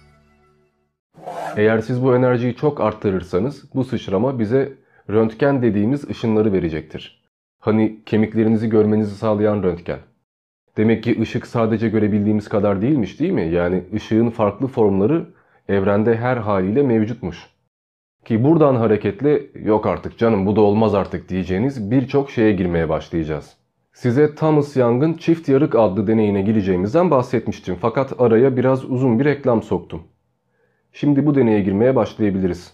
Eğer siz bu enerjiyi çok arttırırsanız bu sıçrama bize röntgen dediğimiz ışınları verecektir. Hani kemiklerinizi görmenizi sağlayan röntgen. Demek ki ışık sadece görebildiğimiz kadar değilmiş değil mi? Yani ışığın farklı formları evrende her haliyle mevcutmuş. Ki buradan hareketle yok artık canım bu da olmaz artık diyeceğiniz birçok şeye girmeye başlayacağız. Size Thomas Young'ın çift yarık adlı deneyine gireceğimizden bahsetmiştim fakat araya biraz uzun bir reklam soktum. Şimdi bu deneye girmeye başlayabiliriz.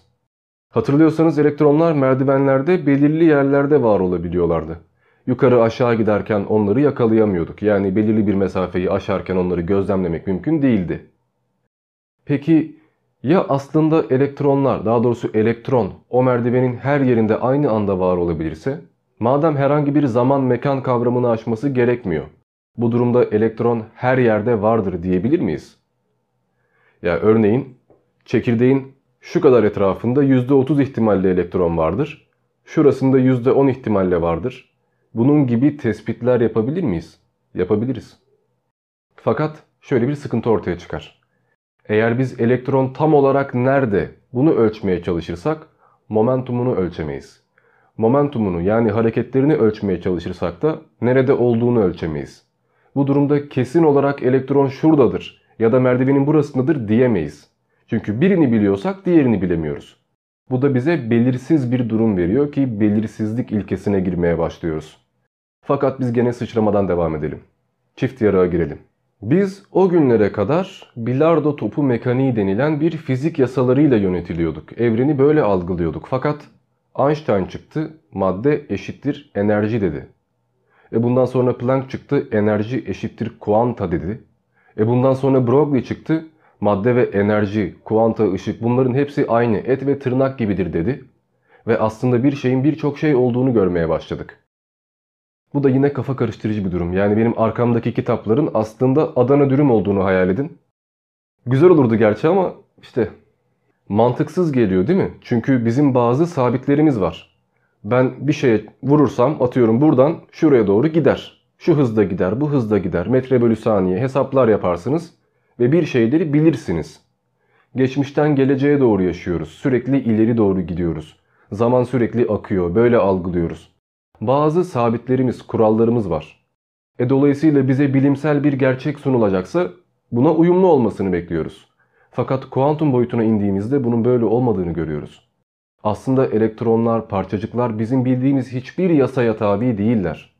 Hatırlıyorsanız elektronlar merdivenlerde belirli yerlerde var olabiliyorlardı. Yukarı aşağı giderken onları yakalayamıyorduk. Yani belirli bir mesafeyi aşarken onları gözlemlemek mümkün değildi. Peki ya aslında elektronlar, daha doğrusu elektron o merdivenin her yerinde aynı anda var olabilirse? Madem herhangi bir zaman mekan kavramını aşması gerekmiyor. Bu durumda elektron her yerde vardır diyebilir miyiz? Ya örneğin çekirdeğin şu kadar etrafında %30 ihtimalle elektron vardır. Şurasında %10 ihtimalle vardır. Bunun gibi tespitler yapabilir miyiz? Yapabiliriz. Fakat şöyle bir sıkıntı ortaya çıkar. Eğer biz elektron tam olarak nerede bunu ölçmeye çalışırsak momentumunu ölçemeyiz. Momentumunu yani hareketlerini ölçmeye çalışırsak da nerede olduğunu ölçemeyiz. Bu durumda kesin olarak elektron şuradadır ya da merdivenin burasındadır diyemeyiz. Çünkü birini biliyorsak diğerini bilemiyoruz. Bu da bize belirsiz bir durum veriyor ki belirsizlik ilkesine girmeye başlıyoruz. Fakat biz gene sıçramadan devam edelim. Çift yarığa girelim. Biz o günlere kadar bilardo topu mekaniği denilen bir fizik yasalarıyla yönetiliyorduk. Evreni böyle algılıyorduk. Fakat Einstein çıktı, madde eşittir enerji dedi. E bundan sonra Planck çıktı, enerji eşittir kuanta dedi. E bundan sonra Broglie çıktı, madde ve enerji, kuanta, ışık bunların hepsi aynı, et ve tırnak gibidir dedi. Ve aslında bir şeyin birçok şey olduğunu görmeye başladık. Bu da yine kafa karıştırıcı bir durum. Yani benim arkamdaki kitapların aslında Adana dürüm olduğunu hayal edin. Güzel olurdu gerçi ama işte mantıksız geliyor değil mi? Çünkü bizim bazı sabitlerimiz var. Ben bir şeye vurursam atıyorum buradan şuraya doğru gider. Şu hızda gider, bu hızda gider. Metre bölü saniye hesaplar yaparsınız ve bir şeyleri bilirsiniz. Geçmişten geleceğe doğru yaşıyoruz. Sürekli ileri doğru gidiyoruz. Zaman sürekli akıyor. Böyle algılıyoruz. Bazı sabitlerimiz, kurallarımız var. E dolayısıyla bize bilimsel bir gerçek sunulacaksa buna uyumlu olmasını bekliyoruz. Fakat kuantum boyutuna indiğimizde bunun böyle olmadığını görüyoruz. Aslında elektronlar, parçacıklar bizim bildiğimiz hiçbir yasaya tabi değiller.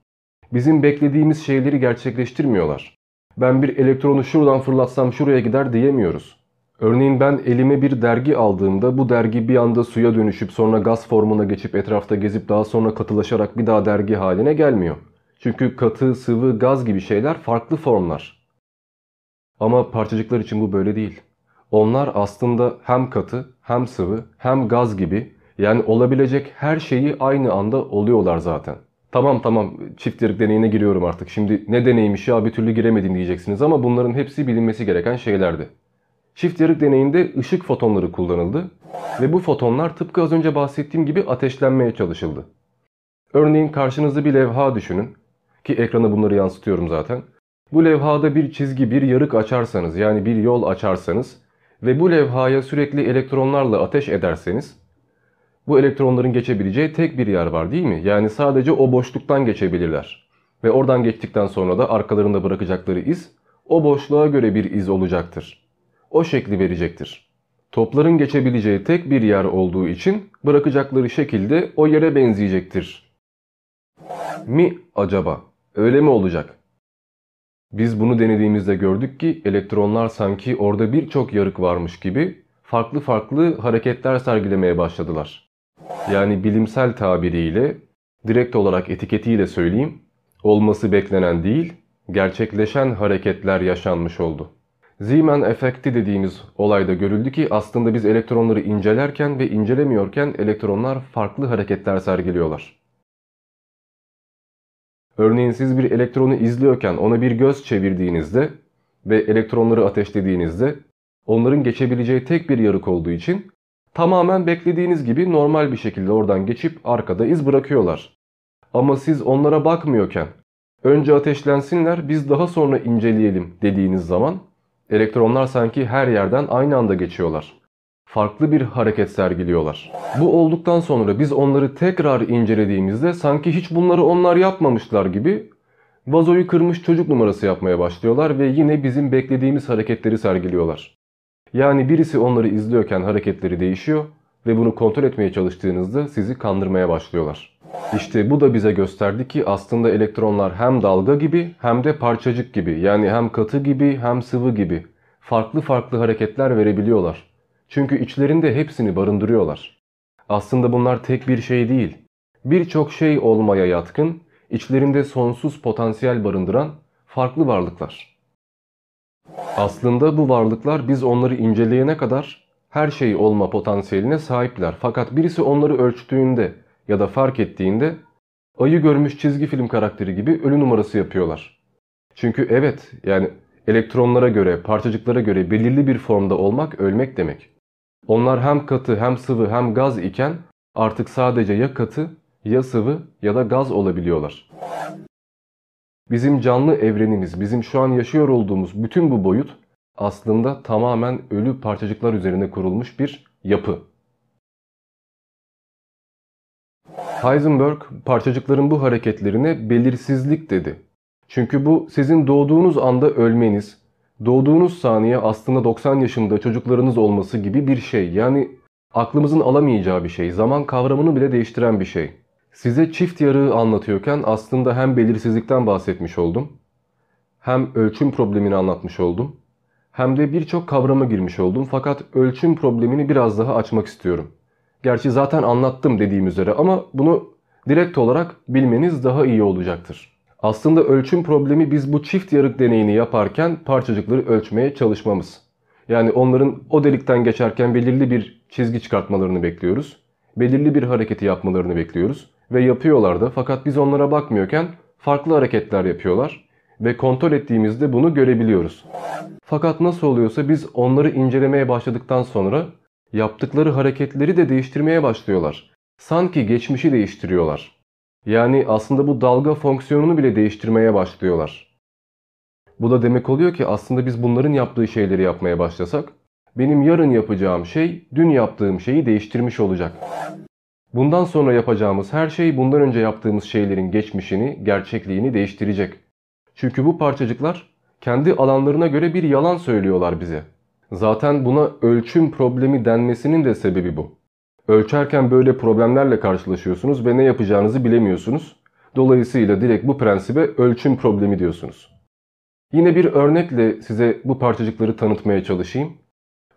Bizim beklediğimiz şeyleri gerçekleştirmiyorlar. Ben bir elektronu şuradan fırlatsam şuraya gider diyemiyoruz. Örneğin ben elime bir dergi aldığımda bu dergi bir anda suya dönüşüp sonra gaz formuna geçip etrafta gezip daha sonra katılaşarak bir daha dergi haline gelmiyor. Çünkü katı, sıvı, gaz gibi şeyler farklı formlar. Ama parçacıklar için bu böyle değil. Onlar aslında hem katı, hem sıvı, hem gaz gibi yani olabilecek her şeyi aynı anda oluyorlar zaten. Tamam tamam çift yarık deneyine giriyorum artık. Şimdi ne deneymiş ya bir türlü giremedim diyeceksiniz ama bunların hepsi bilinmesi gereken şeylerdi. Çift yarık deneyinde ışık fotonları kullanıldı ve bu fotonlar tıpkı az önce bahsettiğim gibi ateşlenmeye çalışıldı. Örneğin karşınızda bir levha düşünün ki ekrana bunları yansıtıyorum zaten. Bu levhada bir çizgi, bir yarık açarsanız yani bir yol açarsanız ve bu levhaya sürekli elektronlarla ateş ederseniz bu elektronların geçebileceği tek bir yer var değil mi? Yani sadece o boşluktan geçebilirler. Ve oradan geçtikten sonra da arkalarında bırakacakları iz o boşluğa göre bir iz olacaktır. O şekli verecektir. Topların geçebileceği tek bir yer olduğu için bırakacakları şekilde o yere benzeyecektir. Mi acaba? Öyle mi olacak? Biz bunu denediğimizde gördük ki elektronlar sanki orada birçok yarık varmış gibi farklı farklı hareketler sergilemeye başladılar. Yani bilimsel tabiriyle, direkt olarak etiketiyle söyleyeyim, olması beklenen değil, gerçekleşen hareketler yaşanmış oldu. Zeeman efekti dediğimiz olayda görüldü ki aslında biz elektronları incelerken ve incelemiyorken elektronlar farklı hareketler sergiliyorlar. Örneğin siz bir elektronu izliyorken ona bir göz çevirdiğinizde ve elektronları ateşlediğinizde onların geçebileceği tek bir yarık olduğu için tamamen beklediğiniz gibi normal bir şekilde oradan geçip arkada iz bırakıyorlar. Ama siz onlara bakmıyorken önce ateşlensinler biz daha sonra inceleyelim dediğiniz zaman elektronlar sanki her yerden aynı anda geçiyorlar. Farklı bir hareket sergiliyorlar. Bu olduktan sonra biz onları tekrar incelediğimizde sanki hiç bunları onlar yapmamışlar gibi vazoyu kırmış çocuk numarası yapmaya başlıyorlar ve yine bizim beklediğimiz hareketleri sergiliyorlar. Yani birisi onları izliyorken hareketleri değişiyor ve bunu kontrol etmeye çalıştığınızda sizi kandırmaya başlıyorlar. İşte bu da bize gösterdi ki aslında elektronlar hem dalga gibi hem de parçacık gibi yani hem katı gibi hem sıvı gibi farklı farklı hareketler verebiliyorlar. Çünkü içlerinde hepsini barındırıyorlar. Aslında bunlar tek bir şey değil. Birçok şey olmaya yatkın, içlerinde sonsuz potansiyel barındıran farklı varlıklar. Aslında bu varlıklar biz onları inceleyene kadar her şey olma potansiyeline sahipler. Fakat birisi onları ölçtüğünde ya da fark ettiğinde ayı görmüş çizgi film karakteri gibi ölü numarası yapıyorlar. Çünkü evet yani elektronlara göre, parçacıklara göre belirli bir formda olmak ölmek demek. Onlar hem katı hem sıvı hem gaz iken artık sadece ya katı ya sıvı ya da gaz olabiliyorlar. Bizim canlı evrenimiz, bizim şu an yaşıyor olduğumuz bütün bu boyut aslında tamamen ölü parçacıklar üzerine kurulmuş bir yapı. Heisenberg parçacıkların bu hareketlerine belirsizlik dedi. Çünkü bu sizin doğduğunuz anda ölmeniz, doğduğunuz saniye aslında 90 yaşında çocuklarınız olması gibi bir şey. Yani aklımızın alamayacağı bir şey, zaman kavramını bile değiştiren bir şey. Size çift yarığı anlatıyorken aslında hem belirsizlikten bahsetmiş oldum, hem ölçüm problemini anlatmış oldum, hem de birçok kavrama girmiş oldum fakat ölçüm problemini biraz daha açmak istiyorum. Gerçi zaten anlattım dediğim üzere ama bunu direkt olarak bilmeniz daha iyi olacaktır. Aslında ölçüm problemi biz bu çift yarık deneyini yaparken parçacıkları ölçmeye çalışmamız. Yani onların o delikten geçerken belirli bir çizgi çıkartmalarını bekliyoruz. Belirli bir hareketi yapmalarını bekliyoruz. Ve yapıyorlar da fakat biz onlara bakmıyorken farklı hareketler yapıyorlar. Ve kontrol ettiğimizde bunu görebiliyoruz. Fakat nasıl oluyorsa biz onları incelemeye başladıktan sonra yaptıkları hareketleri de değiştirmeye başlıyorlar. Sanki geçmişi değiştiriyorlar. Yani aslında bu dalga fonksiyonunu bile değiştirmeye başlıyorlar. Bu da demek oluyor ki aslında biz bunların yaptığı şeyleri yapmaya başlasak benim yarın yapacağım şey dün yaptığım şeyi değiştirmiş olacak. Bundan sonra yapacağımız her şey bundan önce yaptığımız şeylerin geçmişini, gerçekliğini değiştirecek. Çünkü bu parçacıklar kendi alanlarına göre bir yalan söylüyorlar bize. Zaten buna ölçüm problemi denmesinin de sebebi bu. Ölçerken böyle problemlerle karşılaşıyorsunuz ve ne yapacağınızı bilemiyorsunuz. Dolayısıyla direkt bu prensibe ölçüm problemi diyorsunuz. Yine bir örnekle size bu parçacıkları tanıtmaya çalışayım.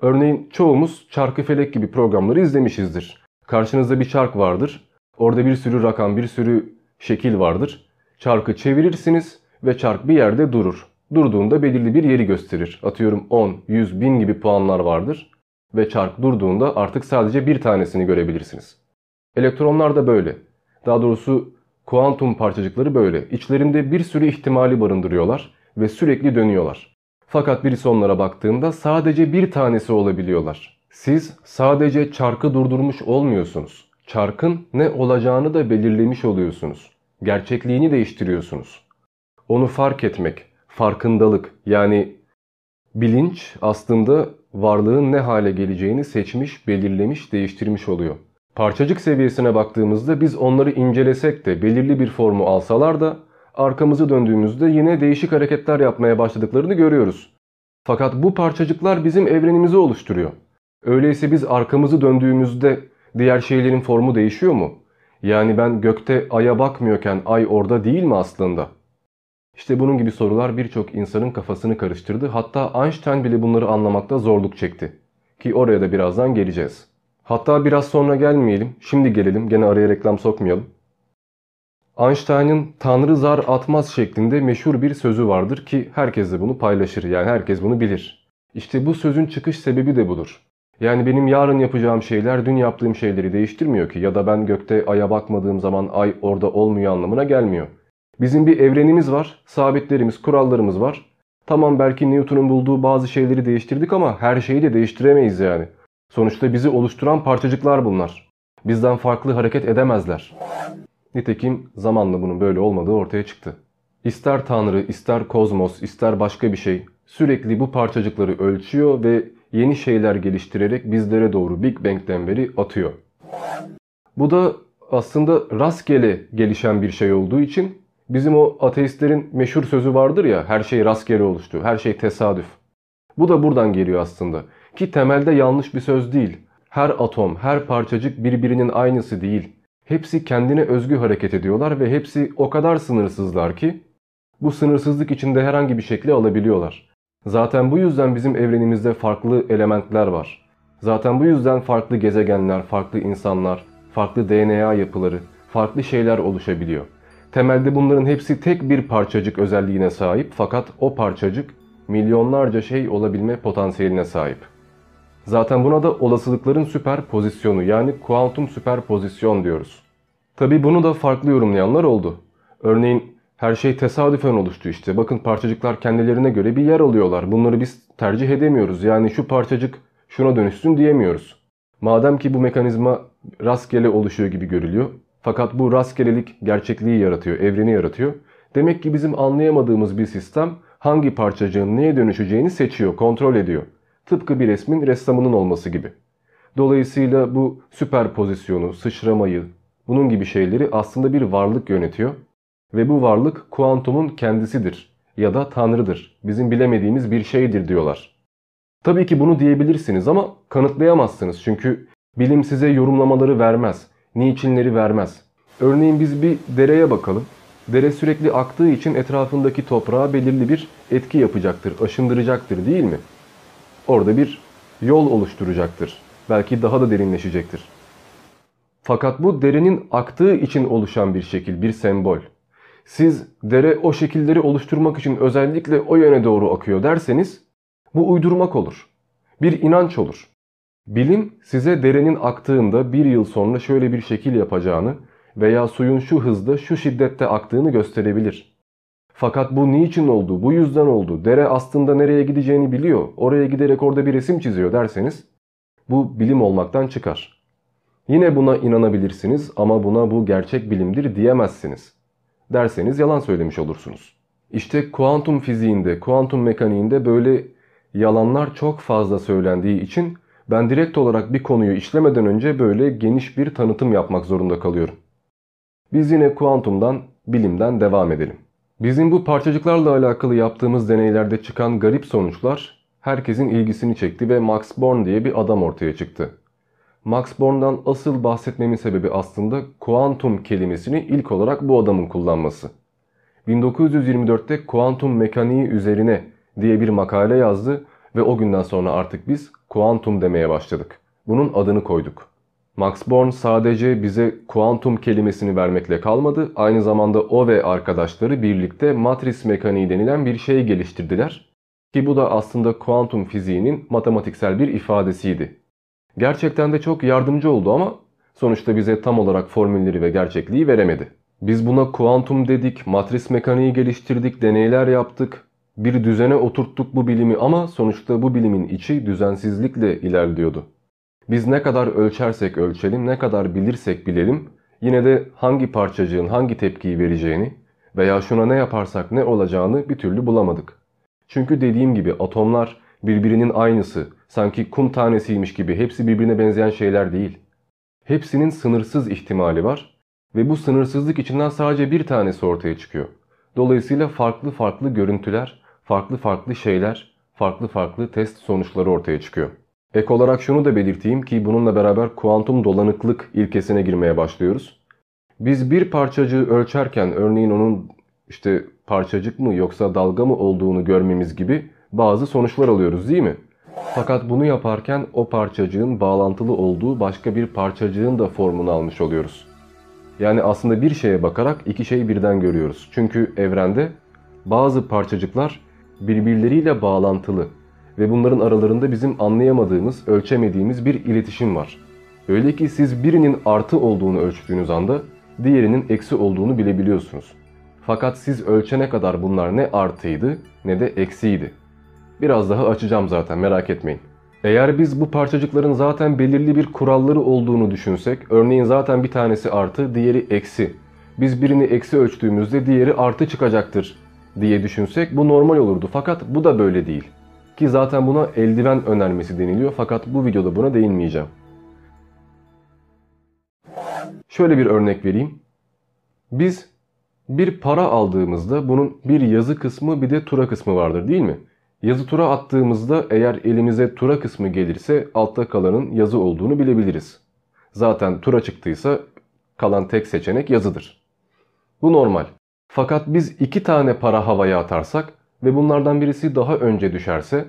Örneğin çoğumuz çarkı felek gibi programları izlemişizdir. Karşınızda bir çark vardır. Orada bir sürü rakam, bir sürü şekil vardır. Çarkı çevirirsiniz ve çark bir yerde durur. Durduğunda belirli bir yeri gösterir. Atıyorum 10, 100, 1000 gibi puanlar vardır. Ve çark durduğunda artık sadece bir tanesini görebilirsiniz. Elektronlar da böyle. Daha doğrusu kuantum parçacıkları böyle. İçlerinde bir sürü ihtimali barındırıyorlar ve sürekli dönüyorlar. Fakat birisi onlara baktığında sadece bir tanesi olabiliyorlar. Siz sadece çarkı durdurmuş olmuyorsunuz. Çarkın ne olacağını da belirlemiş oluyorsunuz. Gerçekliğini değiştiriyorsunuz. Onu fark etmek, farkındalık yani bilinç aslında varlığın ne hale geleceğini seçmiş, belirlemiş, değiştirmiş oluyor. Parçacık seviyesine baktığımızda biz onları incelesek de belirli bir formu alsalar da arkamızı döndüğümüzde yine değişik hareketler yapmaya başladıklarını görüyoruz. Fakat bu parçacıklar bizim evrenimizi oluşturuyor. Öyleyse biz arkamızı döndüğümüzde diğer şeylerin formu değişiyor mu? Yani ben gökte aya bakmıyorken ay orada değil mi aslında? İşte bunun gibi sorular birçok insanın kafasını karıştırdı. Hatta Einstein bile bunları anlamakta zorluk çekti. Ki oraya da birazdan geleceğiz. Hatta biraz sonra gelmeyelim, şimdi gelelim, gene araya reklam sokmayalım. Einstein'ın Tanrı zar atmaz şeklinde meşhur bir sözü vardır ki herkes de bunu paylaşır yani herkes bunu bilir. İşte bu sözün çıkış sebebi de budur. Yani benim yarın yapacağım şeyler dün yaptığım şeyleri değiştirmiyor ki ya da ben gökte aya bakmadığım zaman ay orada olmuyor anlamına gelmiyor. Bizim bir evrenimiz var, sabitlerimiz, kurallarımız var. Tamam belki Newton'un bulduğu bazı şeyleri değiştirdik ama her şeyi de değiştiremeyiz yani. Sonuçta bizi oluşturan parçacıklar bunlar. Bizden farklı hareket edemezler. Nitekim zamanla bunun böyle olmadığı ortaya çıktı. İster Tanrı, ister kozmos, ister başka bir şey sürekli bu parçacıkları ölçüyor ve yeni şeyler geliştirerek bizlere doğru Big Bang'den beri atıyor. Bu da aslında rastgele gelişen bir şey olduğu için bizim o ateistlerin meşhur sözü vardır ya her şey rastgele oluştu, her şey tesadüf. Bu da buradan geliyor aslında. Ki temelde yanlış bir söz değil. Her atom, her parçacık birbirinin aynısı değil. Hepsi kendine özgü hareket ediyorlar ve hepsi o kadar sınırsızlar ki bu sınırsızlık içinde herhangi bir şekli alabiliyorlar. Zaten bu yüzden bizim evrenimizde farklı elementler var. Zaten bu yüzden farklı gezegenler, farklı insanlar, farklı DNA yapıları, farklı şeyler oluşabiliyor. Temelde bunların hepsi tek bir parçacık özelliğine sahip fakat o parçacık milyonlarca şey olabilme potansiyeline sahip. Zaten buna da olasılıkların süperpozisyonu yani kuantum süperpozisyon diyoruz. Tabi bunu da farklı yorumlayanlar oldu. Örneğin her şey tesadüfen oluştu işte. Bakın parçacıklar kendilerine göre bir yer alıyorlar. Bunları biz tercih edemiyoruz. Yani şu parçacık şuna dönüşsün diyemiyoruz. Madem ki bu mekanizma rastgele oluşuyor gibi görülüyor. Fakat bu rastgelelik gerçekliği yaratıyor, evreni yaratıyor. Demek ki bizim anlayamadığımız bir sistem hangi parçacığın neye dönüşeceğini seçiyor, kontrol ediyor. Tıpkı bir resmin ressamının olması gibi. Dolayısıyla bu süperpozisyonu, sıçramayı, bunun gibi şeyleri aslında bir varlık yönetiyor. Ve bu varlık kuantumun kendisidir ya da tanrıdır. Bizim bilemediğimiz bir şeydir diyorlar. Tabii ki bunu diyebilirsiniz ama kanıtlayamazsınız çünkü bilim size yorumlamaları vermez, niçinleri vermez. Örneğin biz bir dereye bakalım. Dere sürekli aktığı için etrafındaki toprağa belirli bir etki yapacaktır, aşındıracaktır değil mi? Orada bir yol oluşturacaktır. Belki daha da derinleşecektir. Fakat bu derenin aktığı için oluşan bir şekil, bir sembol. Siz dere o şekilleri oluşturmak için özellikle o yöne doğru akıyor derseniz bu uydurmak olur. Bir inanç olur. Bilim size derenin aktığında bir yıl sonra şöyle bir şekil yapacağını veya suyun şu hızda şu şiddette aktığını gösterebilir. Fakat bu niçin oldu, bu yüzden oldu, dere aslında nereye gideceğini biliyor, oraya giderek orada bir resim çiziyor derseniz bu bilim olmaktan çıkar. Yine buna inanabilirsiniz ama buna bu gerçek bilimdir diyemezsiniz. Derseniz yalan söylemiş olursunuz. İşte kuantum fiziğinde, kuantum mekaniğinde böyle yalanlar çok fazla söylendiği için ben direkt olarak bir konuyu işlemeden önce böyle geniş bir tanıtım yapmak zorunda kalıyorum. Biz yine kuantumdan, bilimden devam edelim. Bizim bu parçacıklarla alakalı yaptığımız deneylerde çıkan garip sonuçlar herkesin ilgisini çekti ve Max Born diye bir adam ortaya çıktı. Max Born'dan asıl bahsetmemin sebebi aslında kuantum kelimesini ilk olarak bu adamın kullanması. 1924'te kuantum mekaniği üzerine diye bir makale yazdı ve o günden sonra artık biz kuantum demeye başladık. Bunun adını koyduk. Max Born sadece bize kuantum kelimesini vermekle kalmadı. Aynı zamanda o ve arkadaşları birlikte matris mekaniği denilen bir şey geliştirdiler. Ki bu da aslında kuantum fiziğinin matematiksel bir ifadesiydi. Gerçekten de çok yardımcı oldu ama sonuçta bize tam olarak formülleri ve gerçekliği veremedi. Biz buna kuantum dedik, matris mekaniği geliştirdik, deneyler yaptık. Bir düzene oturttuk bu bilimi ama sonuçta bu bilimin içi düzensizlikle ilerliyordu. Biz ne kadar ölçersek ölçelim, ne kadar bilirsek bilelim yine de hangi parçacığın hangi tepkiyi vereceğini veya şuna ne yaparsak ne olacağını bir türlü bulamadık. Çünkü dediğim gibi atomlar birbirinin aynısı, sanki kum tanesiymiş gibi hepsi birbirine benzeyen şeyler değil. Hepsinin sınırsız ihtimali var ve bu sınırsızlık içinden sadece bir tanesi ortaya çıkıyor. Dolayısıyla farklı farklı görüntüler, farklı farklı şeyler, farklı farklı test sonuçları ortaya çıkıyor. Ek olarak şunu da belirteyim ki bununla beraber kuantum dolanıklık ilkesine girmeye başlıyoruz. Biz bir parçacığı ölçerken örneğin onun işte parçacık mı yoksa dalga mı olduğunu görmemiz gibi bazı sonuçlar alıyoruz değil mi? Fakat bunu yaparken o parçacığın bağlantılı olduğu başka bir parçacığın da formunu almış oluyoruz. Yani aslında bir şeye bakarak iki şeyi birden görüyoruz. Çünkü evrende bazı parçacıklar birbirleriyle bağlantılı ve bunların aralarında bizim anlayamadığımız, ölçemediğimiz bir iletişim var. Öyle ki siz birinin artı olduğunu ölçtüğünüz anda diğerinin eksi olduğunu bilebiliyorsunuz. Fakat siz ölçene kadar bunlar ne artıydı ne de eksiydi. Biraz daha açacağım zaten merak etmeyin. Eğer biz bu parçacıkların zaten belirli bir kuralları olduğunu düşünsek, örneğin zaten bir tanesi artı, diğeri eksi. Biz birini eksi ölçtüğümüzde diğeri artı çıkacaktır diye düşünsek bu normal olurdu. Fakat bu da böyle değil. Ki zaten buna eldiven önermesi deniliyor fakat bu videoda buna değinmeyeceğim. Şöyle bir örnek vereyim. Biz bir para aldığımızda bunun bir yazı kısmı bir de tura kısmı vardır değil mi? Yazı tura attığımızda eğer elimize tura kısmı gelirse altta kalanın yazı olduğunu bilebiliriz. Zaten tura çıktıysa kalan tek seçenek yazıdır. Bu normal. Fakat biz iki tane para havaya atarsak ve bunlardan birisi daha önce düşerse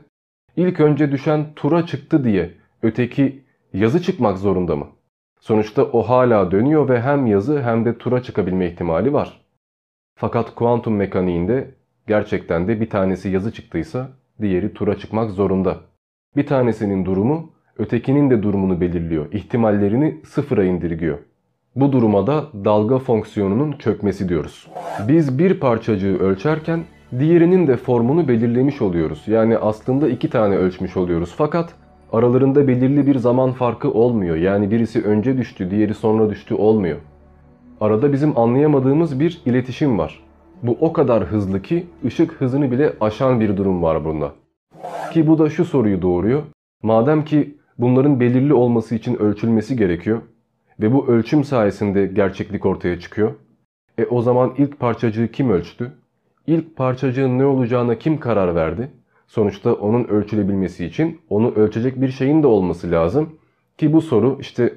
ilk önce düşen tura çıktı diye öteki yazı çıkmak zorunda mı? Sonuçta o hala dönüyor ve hem yazı hem de tura çıkabilme ihtimali var. Fakat kuantum mekaniğinde gerçekten de bir tanesi yazı çıktıysa diğeri tura çıkmak zorunda. Bir tanesinin durumu ötekinin de durumunu belirliyor. İhtimallerini sıfıra indirgiyor. Bu duruma da dalga fonksiyonunun çökmesi diyoruz. Biz bir parçacığı ölçerken diğerinin de formunu belirlemiş oluyoruz. Yani aslında iki tane ölçmüş oluyoruz. Fakat aralarında belirli bir zaman farkı olmuyor. Yani birisi önce düştü, diğeri sonra düştü olmuyor. Arada bizim anlayamadığımız bir iletişim var. Bu o kadar hızlı ki ışık hızını bile aşan bir durum var bunda. Ki bu da şu soruyu doğuruyor. Madem ki bunların belirli olması için ölçülmesi gerekiyor ve bu ölçüm sayesinde gerçeklik ortaya çıkıyor. E o zaman ilk parçacığı kim ölçtü? İlk parçacığın ne olacağına kim karar verdi? Sonuçta onun ölçülebilmesi için onu ölçecek bir şeyin de olması lazım. Ki bu soru işte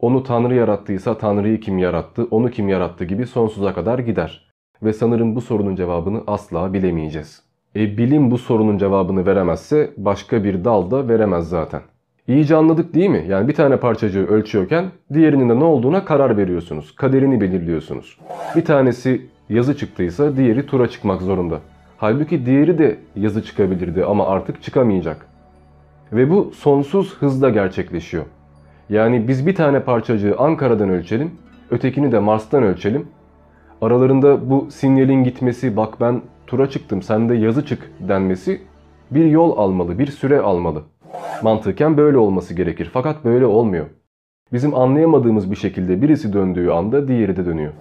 onu Tanrı yarattıysa Tanrı'yı kim yarattı, onu kim yarattı gibi sonsuza kadar gider. Ve sanırım bu sorunun cevabını asla bilemeyeceğiz. E bilim bu sorunun cevabını veremezse başka bir dal da veremez zaten. İyice anladık değil mi? Yani bir tane parçacığı ölçüyorken diğerinin de ne olduğuna karar veriyorsunuz. Kaderini belirliyorsunuz. Bir tanesi yazı çıktıysa diğeri tura çıkmak zorunda. Halbuki diğeri de yazı çıkabilirdi ama artık çıkamayacak. Ve bu sonsuz hızla gerçekleşiyor. Yani biz bir tane parçacığı Ankara'dan ölçelim, ötekini de Mars'tan ölçelim. Aralarında bu sinyalin gitmesi, bak ben tura çıktım sen de yazı çık denmesi bir yol almalı, bir süre almalı. Mantıken böyle olması gerekir fakat böyle olmuyor. Bizim anlayamadığımız bir şekilde birisi döndüğü anda diğeri de dönüyor.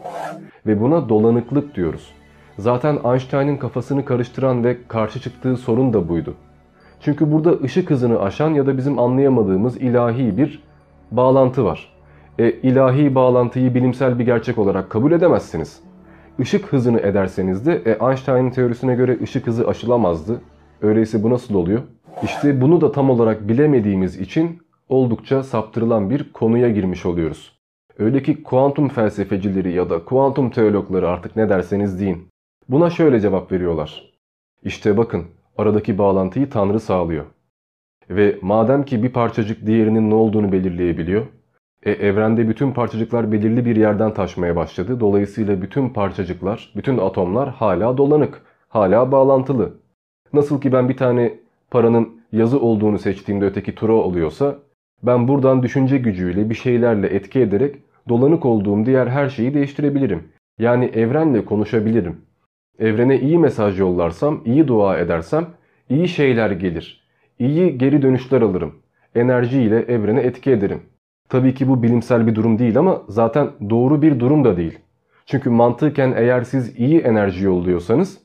Ve buna dolanıklık diyoruz. Zaten Einstein'ın kafasını karıştıran ve karşı çıktığı sorun da buydu. Çünkü burada ışık hızını aşan ya da bizim anlayamadığımız ilahi bir bağlantı var. E, ilahi bağlantıyı bilimsel bir gerçek olarak kabul edemezsiniz. Işık hızını ederseniz de e, Einstein'ın teorisine göre ışık hızı aşılamazdı. Öyleyse bu nasıl oluyor? İşte bunu da tam olarak bilemediğimiz için oldukça saptırılan bir konuya girmiş oluyoruz. Öyle ki kuantum felsefecileri ya da kuantum teologları artık ne derseniz deyin. Buna şöyle cevap veriyorlar. İşte bakın aradaki bağlantıyı Tanrı sağlıyor. Ve madem ki bir parçacık diğerinin ne olduğunu belirleyebiliyor, e, evrende bütün parçacıklar belirli bir yerden taşmaya başladı. Dolayısıyla bütün parçacıklar, bütün atomlar hala dolanık, hala bağlantılı. Nasıl ki ben bir tane paranın yazı olduğunu seçtiğimde öteki tura oluyorsa, ben buradan düşünce gücüyle bir şeylerle etki ederek dolanık olduğum diğer her şeyi değiştirebilirim. Yani evrenle konuşabilirim. Evrene iyi mesaj yollarsam, iyi dua edersem iyi şeyler gelir. İyi geri dönüşler alırım. Enerjiyle evrene etki ederim. Tabii ki bu bilimsel bir durum değil ama zaten doğru bir durum da değil. Çünkü mantıken eğer siz iyi enerji yolluyorsanız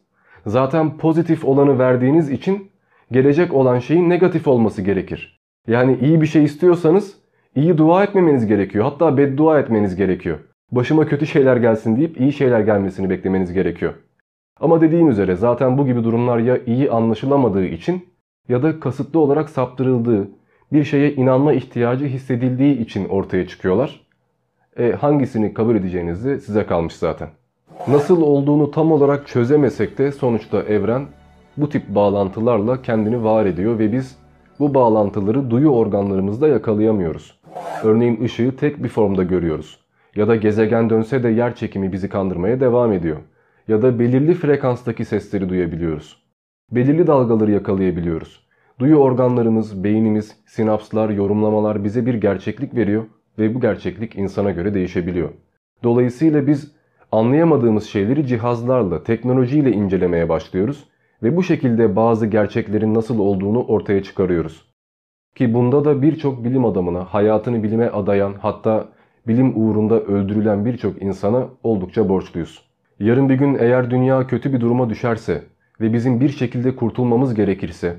zaten pozitif olanı verdiğiniz için gelecek olan şeyin negatif olması gerekir. Yani iyi bir şey istiyorsanız iyi dua etmemeniz gerekiyor. Hatta beddua etmeniz gerekiyor. Başıma kötü şeyler gelsin deyip iyi şeyler gelmesini beklemeniz gerekiyor. Ama dediğim üzere zaten bu gibi durumlar ya iyi anlaşılamadığı için ya da kasıtlı olarak saptırıldığı, bir şeye inanma ihtiyacı hissedildiği için ortaya çıkıyorlar. E, hangisini kabul edeceğiniz de size kalmış zaten. Nasıl olduğunu tam olarak çözemesek de sonuçta evren bu tip bağlantılarla kendini var ediyor ve biz bu bağlantıları duyu organlarımızda yakalayamıyoruz. Örneğin ışığı tek bir formda görüyoruz. Ya da gezegen dönse de yer çekimi bizi kandırmaya devam ediyor. Ya da belirli frekanstaki sesleri duyabiliyoruz. Belirli dalgaları yakalayabiliyoruz. Duyu organlarımız, beynimiz, sinapslar, yorumlamalar bize bir gerçeklik veriyor ve bu gerçeklik insana göre değişebiliyor. Dolayısıyla biz anlayamadığımız şeyleri cihazlarla, teknolojiyle incelemeye başlıyoruz ve bu şekilde bazı gerçeklerin nasıl olduğunu ortaya çıkarıyoruz. Ki bunda da birçok bilim adamına, hayatını bilime adayan hatta bilim uğrunda öldürülen birçok insana oldukça borçluyuz. Yarın bir gün eğer dünya kötü bir duruma düşerse ve bizim bir şekilde kurtulmamız gerekirse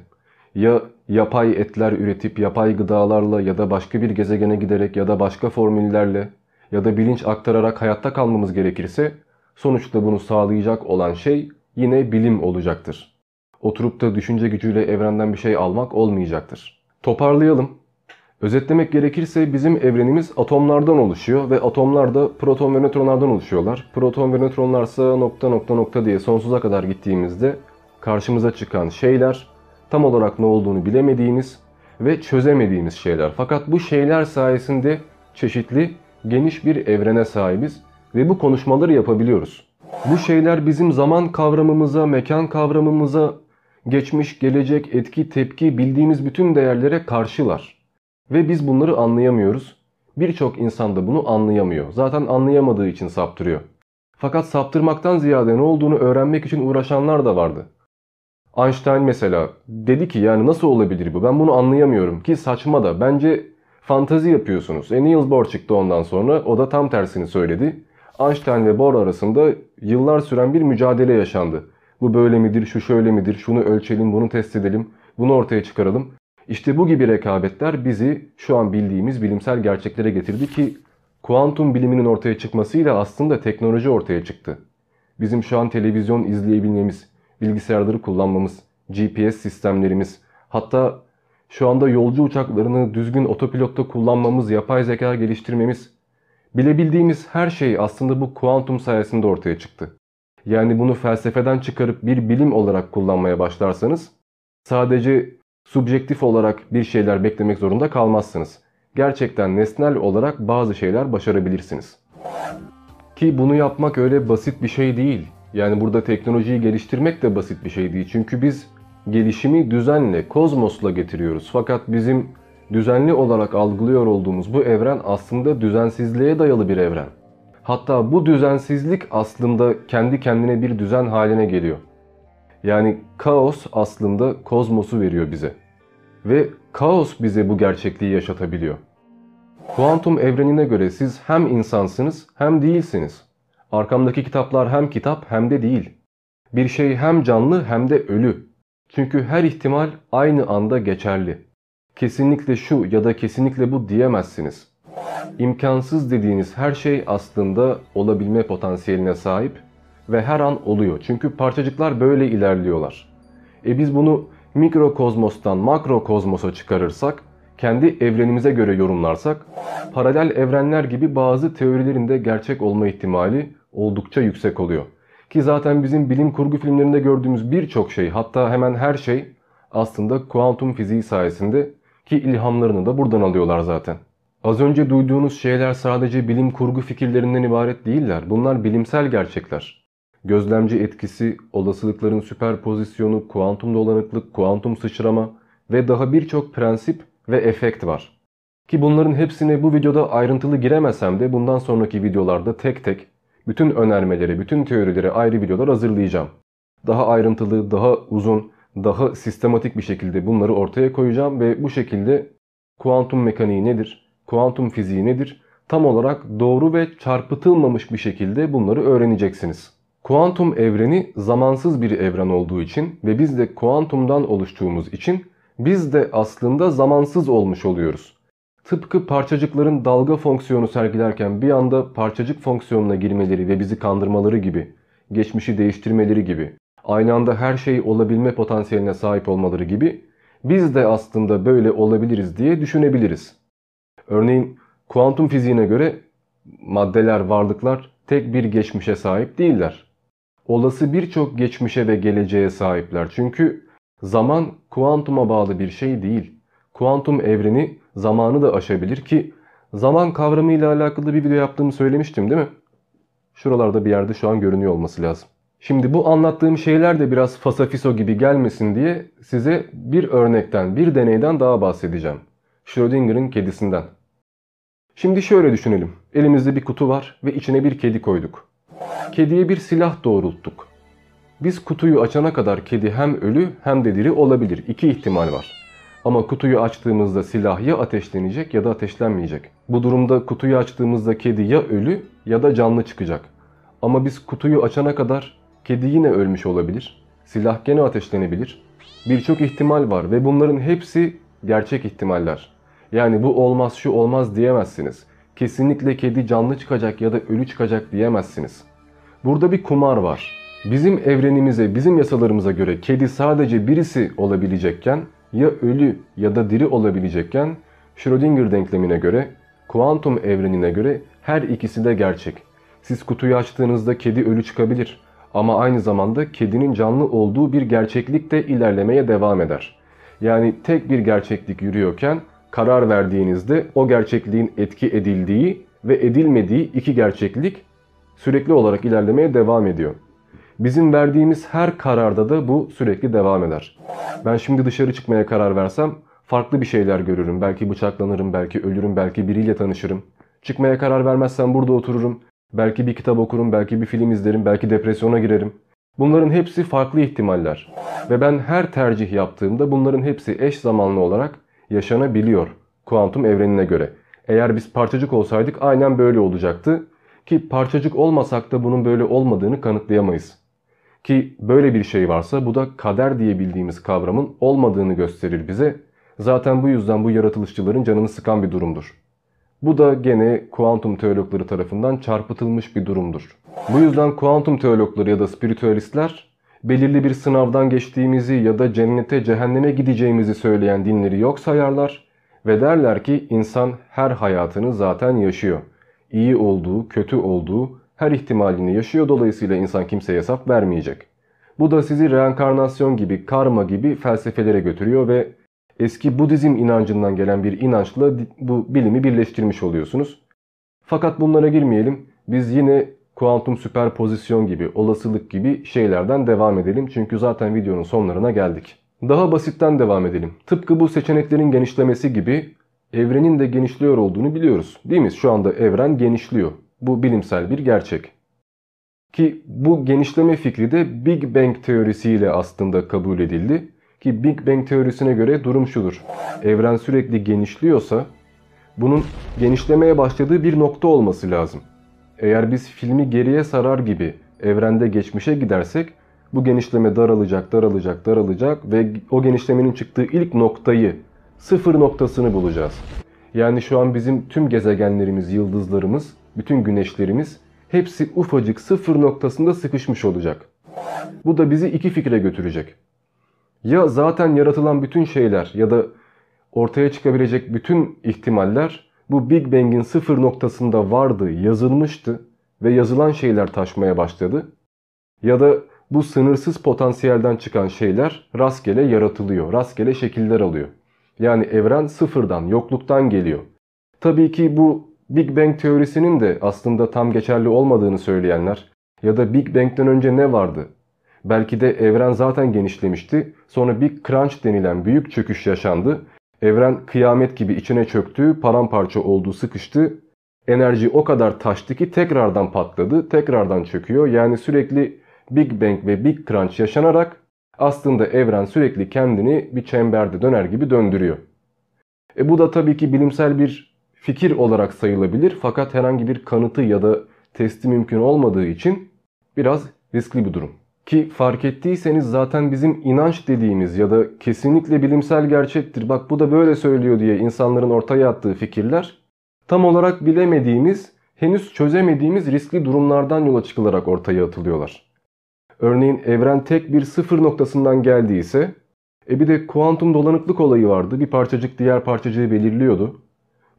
ya yapay etler üretip yapay gıdalarla ya da başka bir gezegene giderek ya da başka formüllerle ya da bilinç aktararak hayatta kalmamız gerekirse sonuçta bunu sağlayacak olan şey yine bilim olacaktır. Oturup da düşünce gücüyle evrenden bir şey almak olmayacaktır. Toparlayalım. Özetlemek gerekirse bizim evrenimiz atomlardan oluşuyor ve atomlar da proton ve nötronlardan oluşuyorlar. Proton ve nötronlarsa nokta nokta nokta diye sonsuza kadar gittiğimizde karşımıza çıkan şeyler tam olarak ne olduğunu bilemediğimiz ve çözemediğimiz şeyler. Fakat bu şeyler sayesinde çeşitli geniş bir evrene sahibiz ve bu konuşmaları yapabiliyoruz. Bu şeyler bizim zaman kavramımıza, mekan kavramımıza, geçmiş, gelecek, etki, tepki bildiğimiz bütün değerlere karşılar. Ve biz bunları anlayamıyoruz. Birçok insan da bunu anlayamıyor. Zaten anlayamadığı için saptırıyor. Fakat saptırmaktan ziyade ne olduğunu öğrenmek için uğraşanlar da vardı. Einstein mesela dedi ki yani nasıl olabilir bu ben bunu anlayamıyorum ki saçma da bence fantazi yapıyorsunuz. E Niels Bohr çıktı ondan sonra o da tam tersini söyledi. Einstein ve Bohr arasında yıllar süren bir mücadele yaşandı. Bu böyle midir, şu şöyle midir, şunu ölçelim, bunu test edelim, bunu ortaya çıkaralım. İşte bu gibi rekabetler bizi şu an bildiğimiz bilimsel gerçeklere getirdi ki kuantum biliminin ortaya çıkmasıyla aslında teknoloji ortaya çıktı. Bizim şu an televizyon izleyebilmemiz, bilgisayarları kullanmamız, GPS sistemlerimiz, hatta şu anda yolcu uçaklarını düzgün otopilotta kullanmamız, yapay zeka geliştirmemiz, bilebildiğimiz her şey aslında bu kuantum sayesinde ortaya çıktı. Yani bunu felsefeden çıkarıp bir bilim olarak kullanmaya başlarsanız sadece subjektif olarak bir şeyler beklemek zorunda kalmazsınız. Gerçekten nesnel olarak bazı şeyler başarabilirsiniz. Ki bunu yapmak öyle basit bir şey değil. Yani burada teknolojiyi geliştirmek de basit bir şey değil. Çünkü biz gelişimi düzenle, kozmosla getiriyoruz. Fakat bizim düzenli olarak algılıyor olduğumuz bu evren aslında düzensizliğe dayalı bir evren. Hatta bu düzensizlik aslında kendi kendine bir düzen haline geliyor. Yani kaos aslında kozmosu veriyor bize. Ve kaos bize bu gerçekliği yaşatabiliyor. Kuantum evrenine göre siz hem insansınız hem değilsiniz. Arkamdaki kitaplar hem kitap hem de değil. Bir şey hem canlı hem de ölü. Çünkü her ihtimal aynı anda geçerli. Kesinlikle şu ya da kesinlikle bu diyemezsiniz. İmkansız dediğiniz her şey aslında olabilme potansiyeline sahip ve her an oluyor. Çünkü parçacıklar böyle ilerliyorlar. E biz bunu mikrokozmostan makrokozmosa çıkarırsak, kendi evrenimize göre yorumlarsak, paralel evrenler gibi bazı teorilerin de gerçek olma ihtimali oldukça yüksek oluyor. Ki zaten bizim bilim kurgu filmlerinde gördüğümüz birçok şey hatta hemen her şey aslında kuantum fiziği sayesinde ki ilhamlarını da buradan alıyorlar zaten. Az önce duyduğunuz şeyler sadece bilim kurgu fikirlerinden ibaret değiller. Bunlar bilimsel gerçekler. Gözlemci etkisi, olasılıkların süperpozisyonu, kuantum dolanıklık, kuantum sıçrama ve daha birçok prensip ve efekt var. Ki bunların hepsine bu videoda ayrıntılı giremesem de bundan sonraki videolarda tek tek bütün önermeleri, bütün teorileri ayrı videolar hazırlayacağım. Daha ayrıntılı, daha uzun, daha sistematik bir şekilde bunları ortaya koyacağım ve bu şekilde kuantum mekaniği nedir, kuantum fiziği nedir tam olarak doğru ve çarpıtılmamış bir şekilde bunları öğreneceksiniz. Kuantum evreni zamansız bir evren olduğu için ve biz de kuantumdan oluştuğumuz için biz de aslında zamansız olmuş oluyoruz. Tıpkı parçacıkların dalga fonksiyonu sergilerken bir anda parçacık fonksiyonuna girmeleri ve bizi kandırmaları gibi, geçmişi değiştirmeleri gibi, aynı anda her şey olabilme potansiyeline sahip olmaları gibi biz de aslında böyle olabiliriz diye düşünebiliriz. Örneğin kuantum fiziğine göre maddeler, varlıklar tek bir geçmişe sahip değiller. Olası birçok geçmişe ve geleceğe sahipler. Çünkü zaman kuantuma bağlı bir şey değil. Kuantum evreni zamanı da aşabilir ki zaman kavramıyla alakalı bir video yaptığımı söylemiştim değil mi? Şuralarda bir yerde şu an görünüyor olması lazım. Şimdi bu anlattığım şeyler de biraz fasafiso gibi gelmesin diye size bir örnekten, bir deneyden daha bahsedeceğim. Schrödinger'in kedisinden. Şimdi şöyle düşünelim. Elimizde bir kutu var ve içine bir kedi koyduk. Kediye bir silah doğrulttuk. Biz kutuyu açana kadar kedi hem ölü hem de diri olabilir. İki ihtimal var. Ama kutuyu açtığımızda silah ya ateşlenecek ya da ateşlenmeyecek. Bu durumda kutuyu açtığımızda kedi ya ölü ya da canlı çıkacak. Ama biz kutuyu açana kadar kedi yine ölmüş olabilir. Silah gene ateşlenebilir. Birçok ihtimal var ve bunların hepsi gerçek ihtimaller. Yani bu olmaz şu olmaz diyemezsiniz. Kesinlikle kedi canlı çıkacak ya da ölü çıkacak diyemezsiniz. Burada bir kumar var. Bizim evrenimize, bizim yasalarımıza göre kedi sadece birisi olabilecekken ya ölü ya da diri olabilecekken Schrödinger denklemine göre, kuantum evrenine göre her ikisi de gerçek. Siz kutuyu açtığınızda kedi ölü çıkabilir ama aynı zamanda kedinin canlı olduğu bir gerçeklik de ilerlemeye devam eder. Yani tek bir gerçeklik yürüyorken karar verdiğinizde o gerçekliğin etki edildiği ve edilmediği iki gerçeklik sürekli olarak ilerlemeye devam ediyor. Bizim verdiğimiz her kararda da bu sürekli devam eder. Ben şimdi dışarı çıkmaya karar versem farklı bir şeyler görürüm. Belki bıçaklanırım, belki ölürüm, belki biriyle tanışırım. Çıkmaya karar vermezsem burada otururum. Belki bir kitap okurum, belki bir film izlerim, belki depresyona girerim. Bunların hepsi farklı ihtimaller. Ve ben her tercih yaptığımda bunların hepsi eş zamanlı olarak yaşanabiliyor. Kuantum evrenine göre. Eğer biz parçacık olsaydık aynen böyle olacaktı. Ki parçacık olmasak da bunun böyle olmadığını kanıtlayamayız. Ki böyle bir şey varsa bu da kader diye bildiğimiz kavramın olmadığını gösterir bize. Zaten bu yüzden bu yaratılışçıların canını sıkan bir durumdur. Bu da gene kuantum teologları tarafından çarpıtılmış bir durumdur. Bu yüzden kuantum teologları ya da spiritüalistler belirli bir sınavdan geçtiğimizi ya da cennete cehenneme gideceğimizi söyleyen dinleri yok sayarlar ve derler ki insan her hayatını zaten yaşıyor. İyi olduğu, kötü olduğu her ihtimalini yaşıyor dolayısıyla insan kimseye hesap vermeyecek. Bu da sizi reenkarnasyon gibi, karma gibi felsefelere götürüyor ve eski Budizm inancından gelen bir inançla bu bilimi birleştirmiş oluyorsunuz. Fakat bunlara girmeyelim. Biz yine kuantum süperpozisyon gibi, olasılık gibi şeylerden devam edelim. Çünkü zaten videonun sonlarına geldik. Daha basitten devam edelim. Tıpkı bu seçeneklerin genişlemesi gibi evrenin de genişliyor olduğunu biliyoruz. Değil mi? Şu anda evren genişliyor. Bu bilimsel bir gerçek. Ki bu genişleme fikri de Big Bang teorisiyle aslında kabul edildi. Ki Big Bang teorisine göre durum şudur. Evren sürekli genişliyorsa bunun genişlemeye başladığı bir nokta olması lazım. Eğer biz filmi geriye sarar gibi evrende geçmişe gidersek bu genişleme daralacak, daralacak, daralacak ve o genişlemenin çıktığı ilk noktayı, sıfır noktasını bulacağız. Yani şu an bizim tüm gezegenlerimiz, yıldızlarımız, bütün güneşlerimiz hepsi ufacık sıfır noktasında sıkışmış olacak. Bu da bizi iki fikre götürecek. Ya zaten yaratılan bütün şeyler ya da ortaya çıkabilecek bütün ihtimaller bu Big Bang'in sıfır noktasında vardı, yazılmıştı ve yazılan şeyler taşmaya başladı. Ya da bu sınırsız potansiyelden çıkan şeyler rastgele yaratılıyor, rastgele şekiller alıyor. Yani evren sıfırdan, yokluktan geliyor. Tabii ki bu Big Bang teorisinin de aslında tam geçerli olmadığını söyleyenler ya da Big Bang'den önce ne vardı? Belki de evren zaten genişlemişti. Sonra Big Crunch denilen büyük çöküş yaşandı. Evren kıyamet gibi içine çöktü, paramparça oldu, sıkıştı. Enerji o kadar taştı ki tekrardan patladı, tekrardan çöküyor. Yani sürekli Big Bang ve Big Crunch yaşanarak aslında evren sürekli kendini bir çemberde döner gibi döndürüyor. E bu da tabii ki bilimsel bir fikir olarak sayılabilir fakat herhangi bir kanıtı ya da testi mümkün olmadığı için biraz riskli bir durum. Ki fark ettiyseniz zaten bizim inanç dediğimiz ya da kesinlikle bilimsel gerçektir bak bu da böyle söylüyor diye insanların ortaya attığı fikirler tam olarak bilemediğimiz, henüz çözemediğimiz riskli durumlardan yola çıkılarak ortaya atılıyorlar. Örneğin evren tek bir sıfır noktasından geldiyse e bir de kuantum dolanıklık olayı vardı. Bir parçacık diğer parçacığı belirliyordu.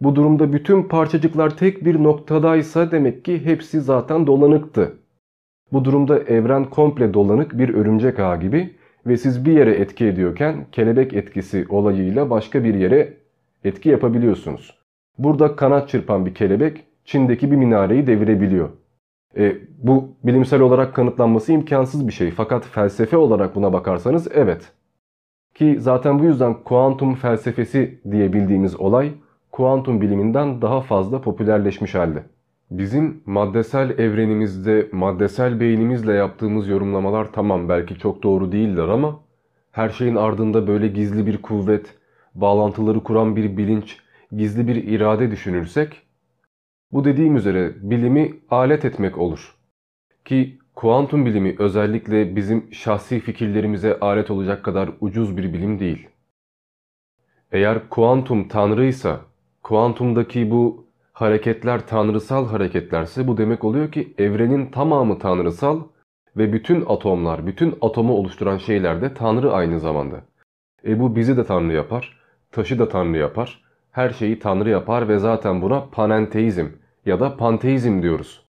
Bu durumda bütün parçacıklar tek bir noktadaysa demek ki hepsi zaten dolanıktı. Bu durumda evren komple dolanık bir örümcek ağı gibi ve siz bir yere etki ediyorken kelebek etkisi olayıyla başka bir yere etki yapabiliyorsunuz. Burada kanat çırpan bir kelebek Çin'deki bir minareyi devirebiliyor. E, bu bilimsel olarak kanıtlanması imkansız bir şey fakat felsefe olarak buna bakarsanız evet. Ki zaten bu yüzden kuantum felsefesi diye bildiğimiz olay kuantum biliminden daha fazla popülerleşmiş halde. Bizim maddesel evrenimizde maddesel beynimizle yaptığımız yorumlamalar tamam belki çok doğru değiller ama her şeyin ardında böyle gizli bir kuvvet, bağlantıları kuran bir bilinç, gizli bir irade düşünürsek bu dediğim üzere bilimi alet etmek olur. Ki kuantum bilimi özellikle bizim şahsi fikirlerimize alet olacak kadar ucuz bir bilim değil. Eğer kuantum tanrıysa, kuantumdaki bu hareketler tanrısal hareketlerse bu demek oluyor ki evrenin tamamı tanrısal ve bütün atomlar, bütün atomu oluşturan şeyler de tanrı aynı zamanda. E bu bizi de tanrı yapar, taşı da tanrı yapar, her şeyi tanrı yapar ve zaten buna panenteizm ya da panteizm diyoruz.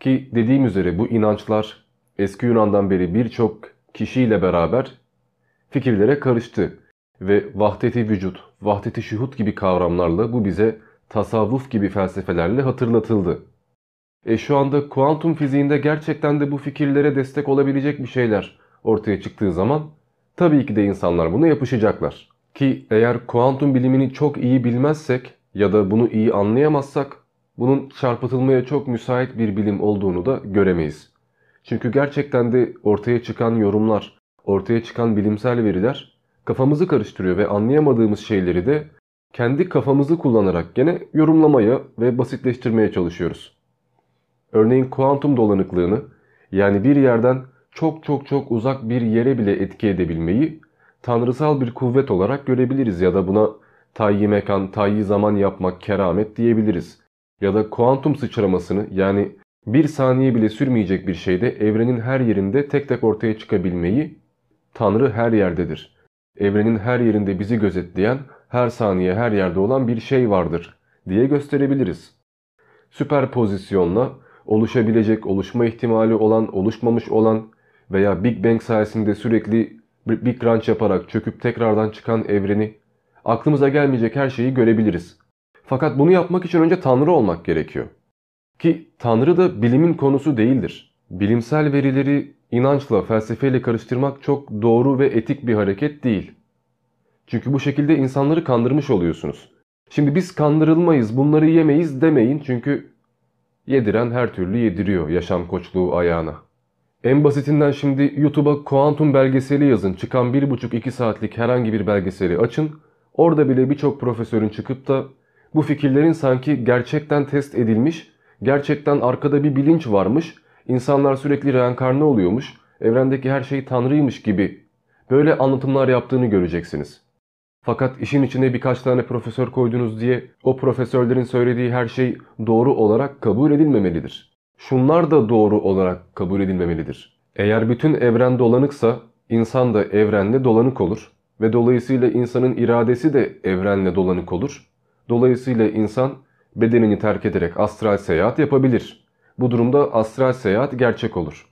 Ki dediğim üzere bu inançlar eski Yunan'dan beri birçok kişiyle beraber fikirlere karıştı ve vahdeti vücut, vahdeti şuhut gibi kavramlarla bu bize tasavvuf gibi felsefelerle hatırlatıldı. E şu anda kuantum fiziğinde gerçekten de bu fikirlere destek olabilecek bir şeyler ortaya çıktığı zaman tabii ki de insanlar buna yapışacaklar. Ki eğer kuantum bilimini çok iyi bilmezsek ya da bunu iyi anlayamazsak bunun çarpıtılmaya çok müsait bir bilim olduğunu da göremeyiz. Çünkü gerçekten de ortaya çıkan yorumlar, ortaya çıkan bilimsel veriler kafamızı karıştırıyor ve anlayamadığımız şeyleri de kendi kafamızı kullanarak gene yorumlamaya ve basitleştirmeye çalışıyoruz. Örneğin kuantum dolanıklığını yani bir yerden çok çok çok uzak bir yere bile etki edebilmeyi tanrısal bir kuvvet olarak görebiliriz ya da buna tayyi mekan, tayyi zaman yapmak keramet diyebiliriz. Ya da kuantum sıçramasını yani bir saniye bile sürmeyecek bir şeyde evrenin her yerinde tek tek ortaya çıkabilmeyi Tanrı her yerdedir. Evrenin her yerinde bizi gözetleyen, her saniye her yerde olan bir şey vardır diye gösterebiliriz. Süperpozisyonla oluşabilecek, oluşma ihtimali olan, oluşmamış olan veya Big Bang sayesinde sürekli Big Crunch yaparak çöküp tekrardan çıkan evreni, aklımıza gelmeyecek her şeyi görebiliriz. Fakat bunu yapmak için önce Tanrı olmak gerekiyor. Ki Tanrı da bilimin konusu değildir. Bilimsel verileri inançla, felsefeyle karıştırmak çok doğru ve etik bir hareket değil. Çünkü bu şekilde insanları kandırmış oluyorsunuz. Şimdi biz kandırılmayız, bunları yemeyiz demeyin çünkü yediren her türlü yediriyor yaşam koçluğu ayağına. En basitinden şimdi YouTube'a kuantum belgeseli yazın. Çıkan 1,5-2 saatlik herhangi bir belgeseli açın. Orada bile birçok profesörün çıkıp da bu fikirlerin sanki gerçekten test edilmiş, gerçekten arkada bir bilinç varmış, insanlar sürekli reenkarne oluyormuş, evrendeki her şey tanrıymış gibi böyle anlatımlar yaptığını göreceksiniz. Fakat işin içine birkaç tane profesör koydunuz diye o profesörlerin söylediği her şey doğru olarak kabul edilmemelidir. Şunlar da doğru olarak kabul edilmemelidir. Eğer bütün evren dolanıksa insan da evrenle dolanık olur ve dolayısıyla insanın iradesi de evrenle dolanık olur. Dolayısıyla insan bedenini terk ederek astral seyahat yapabilir. Bu durumda astral seyahat gerçek olur.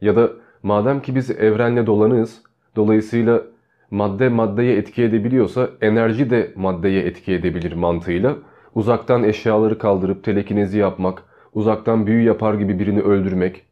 Ya da madem ki biz evrenle dolanığız, dolayısıyla madde maddeye etki edebiliyorsa enerji de maddeye etki edebilir mantığıyla uzaktan eşyaları kaldırıp telekinezi yapmak, uzaktan büyü yapar gibi birini öldürmek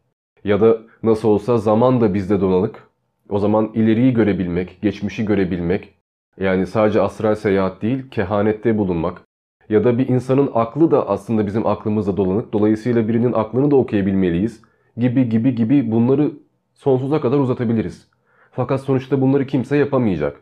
ya da nasıl olsa zaman da bizde dolanık. O zaman ileriyi görebilmek, geçmişi görebilmek, yani sadece astral seyahat değil, kehanette bulunmak ya da bir insanın aklı da aslında bizim aklımızda dolanık. Dolayısıyla birinin aklını da okuyabilmeliyiz gibi gibi gibi bunları sonsuza kadar uzatabiliriz. Fakat sonuçta bunları kimse yapamayacak.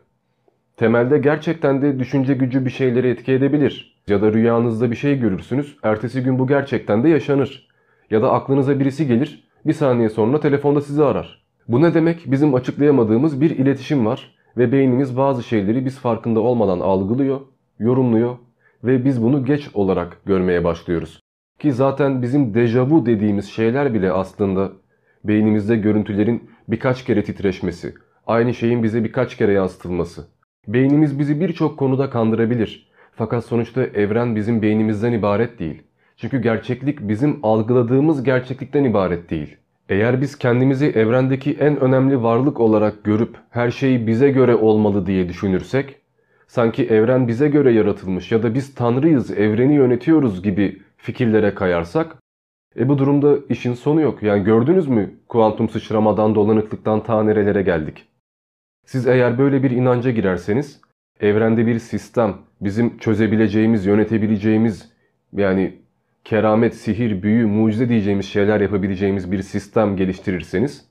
Temelde gerçekten de düşünce gücü bir şeyleri etki edebilir. Ya da rüyanızda bir şey görürsünüz, ertesi gün bu gerçekten de yaşanır. Ya da aklınıza birisi gelir, bir saniye sonra telefonda sizi arar. Bu ne demek? Bizim açıklayamadığımız bir iletişim var ve beynimiz bazı şeyleri biz farkında olmadan algılıyor, yorumluyor ve biz bunu geç olarak görmeye başlıyoruz. Ki zaten bizim dejavu dediğimiz şeyler bile aslında beynimizde görüntülerin birkaç kere titreşmesi, aynı şeyin bize birkaç kere yansıtılması. Beynimiz bizi birçok konuda kandırabilir. Fakat sonuçta evren bizim beynimizden ibaret değil. Çünkü gerçeklik bizim algıladığımız gerçeklikten ibaret değil. Eğer biz kendimizi evrendeki en önemli varlık olarak görüp her şey bize göre olmalı diye düşünürsek, sanki evren bize göre yaratılmış ya da biz tanrıyız, evreni yönetiyoruz gibi fikirlere kayarsak, e bu durumda işin sonu yok. Yani gördünüz mü kuantum sıçramadan, dolanıklıktan ta nerelere geldik. Siz eğer böyle bir inanca girerseniz, evrende bir sistem, bizim çözebileceğimiz, yönetebileceğimiz yani keramet, sihir, büyü, mucize diyeceğimiz şeyler yapabileceğimiz bir sistem geliştirirseniz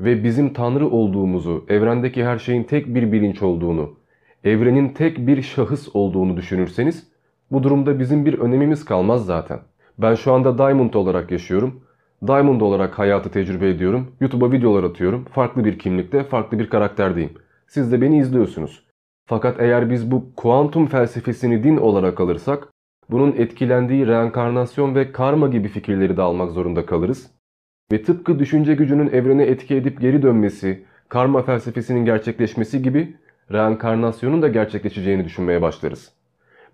ve bizim Tanrı olduğumuzu, evrendeki her şeyin tek bir bilinç olduğunu, evrenin tek bir şahıs olduğunu düşünürseniz bu durumda bizim bir önemimiz kalmaz zaten. Ben şu anda Diamond olarak yaşıyorum. Diamond olarak hayatı tecrübe ediyorum. YouTube'a videolar atıyorum. Farklı bir kimlikte, farklı bir karakterdeyim. Siz de beni izliyorsunuz. Fakat eğer biz bu kuantum felsefesini din olarak alırsak, bunun etkilendiği reenkarnasyon ve karma gibi fikirleri de almak zorunda kalırız. Ve tıpkı düşünce gücünün evrene etki edip geri dönmesi, karma felsefesinin gerçekleşmesi gibi reenkarnasyonun da gerçekleşeceğini düşünmeye başlarız.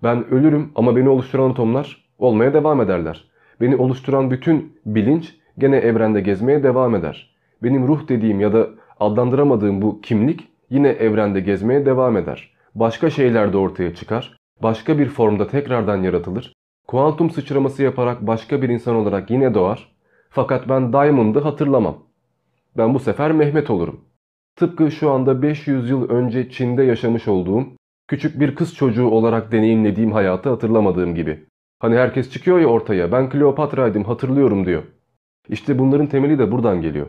Ben ölürüm ama beni oluşturan atomlar olmaya devam ederler. Beni oluşturan bütün bilinç gene evrende gezmeye devam eder. Benim ruh dediğim ya da adlandıramadığım bu kimlik yine evrende gezmeye devam eder. Başka şeyler de ortaya çıkar. Başka bir formda tekrardan yaratılır. Kuantum sıçraması yaparak başka bir insan olarak yine doğar. Fakat ben Diamond'ı hatırlamam. Ben bu sefer Mehmet olurum. Tıpkı şu anda 500 yıl önce Çin'de yaşamış olduğum, küçük bir kız çocuğu olarak deneyimlediğim hayatı hatırlamadığım gibi. Hani herkes çıkıyor ya ortaya ben Kleopatra'ydım hatırlıyorum diyor. İşte bunların temeli de buradan geliyor.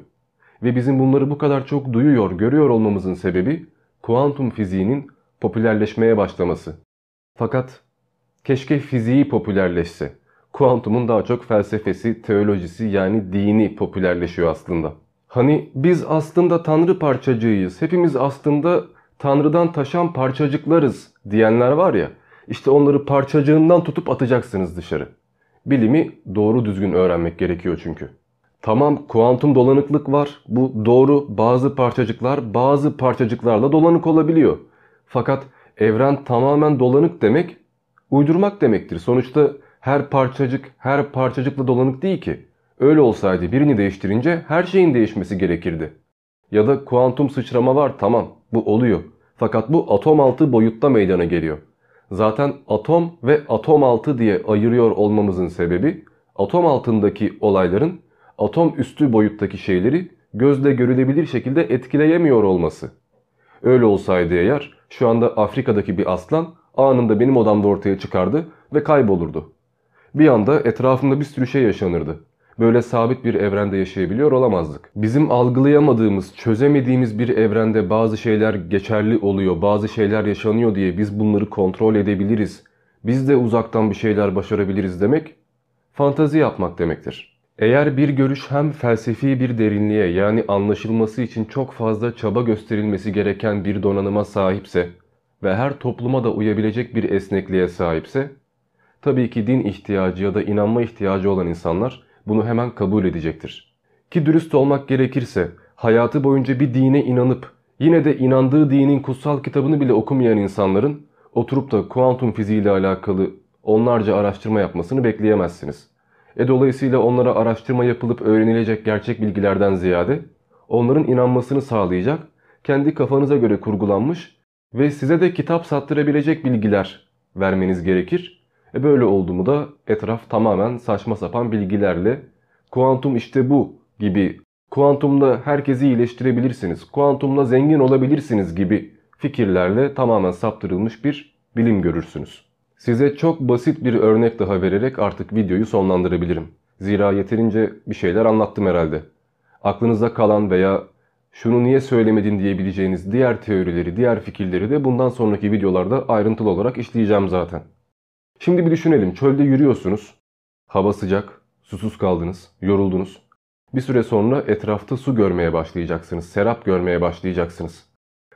Ve bizim bunları bu kadar çok duyuyor, görüyor olmamızın sebebi kuantum fiziğinin popülerleşmeye başlaması. Fakat keşke fiziği popülerleşse. Kuantumun daha çok felsefesi, teolojisi yani dini popülerleşiyor aslında. Hani biz aslında tanrı parçacığıyız. Hepimiz aslında tanrıdan taşan parçacıklarız diyenler var ya. İşte onları parçacığından tutup atacaksınız dışarı. Bilimi doğru düzgün öğrenmek gerekiyor çünkü. Tamam kuantum dolanıklık var. Bu doğru bazı parçacıklar bazı parçacıklarla dolanık olabiliyor. Fakat evren tamamen dolanık demek uydurmak demektir. Sonuçta her parçacık her parçacıkla dolanık değil ki. Öyle olsaydı birini değiştirince her şeyin değişmesi gerekirdi. Ya da kuantum sıçrama var tamam bu oluyor. Fakat bu atom altı boyutta meydana geliyor. Zaten atom ve atom altı diye ayırıyor olmamızın sebebi atom altındaki olayların atom üstü boyuttaki şeyleri gözle görülebilir şekilde etkileyemiyor olması. Öyle olsaydı eğer şu anda Afrika'daki bir aslan anında benim odamda ortaya çıkardı ve kaybolurdu. Bir anda etrafında bir sürü şey yaşanırdı. Böyle sabit bir evrende yaşayabiliyor olamazdık. Bizim algılayamadığımız, çözemediğimiz bir evrende bazı şeyler geçerli oluyor, bazı şeyler yaşanıyor diye biz bunları kontrol edebiliriz. Biz de uzaktan bir şeyler başarabiliriz demek, fantazi yapmak demektir. Eğer bir görüş hem felsefi bir derinliğe yani anlaşılması için çok fazla çaba gösterilmesi gereken bir donanıma sahipse ve her topluma da uyabilecek bir esnekliğe sahipse, tabii ki din ihtiyacı ya da inanma ihtiyacı olan insanlar bunu hemen kabul edecektir. Ki dürüst olmak gerekirse hayatı boyunca bir dine inanıp yine de inandığı dinin kutsal kitabını bile okumayan insanların oturup da kuantum fiziği ile alakalı onlarca araştırma yapmasını bekleyemezsiniz. E dolayısıyla onlara araştırma yapılıp öğrenilecek gerçek bilgilerden ziyade onların inanmasını sağlayacak, kendi kafanıza göre kurgulanmış ve size de kitap sattırabilecek bilgiler vermeniz gerekir. E böyle oldu mu da etraf tamamen saçma sapan bilgilerle kuantum işte bu gibi kuantumda herkesi iyileştirebilirsiniz, kuantumla zengin olabilirsiniz gibi fikirlerle tamamen saptırılmış bir bilim görürsünüz. Size çok basit bir örnek daha vererek artık videoyu sonlandırabilirim. Zira yeterince bir şeyler anlattım herhalde. Aklınızda kalan veya şunu niye söylemedin diyebileceğiniz diğer teorileri, diğer fikirleri de bundan sonraki videolarda ayrıntılı olarak işleyeceğim zaten. Şimdi bir düşünelim. Çölde yürüyorsunuz. Hava sıcak, susuz kaldınız, yoruldunuz. Bir süre sonra etrafta su görmeye başlayacaksınız, serap görmeye başlayacaksınız.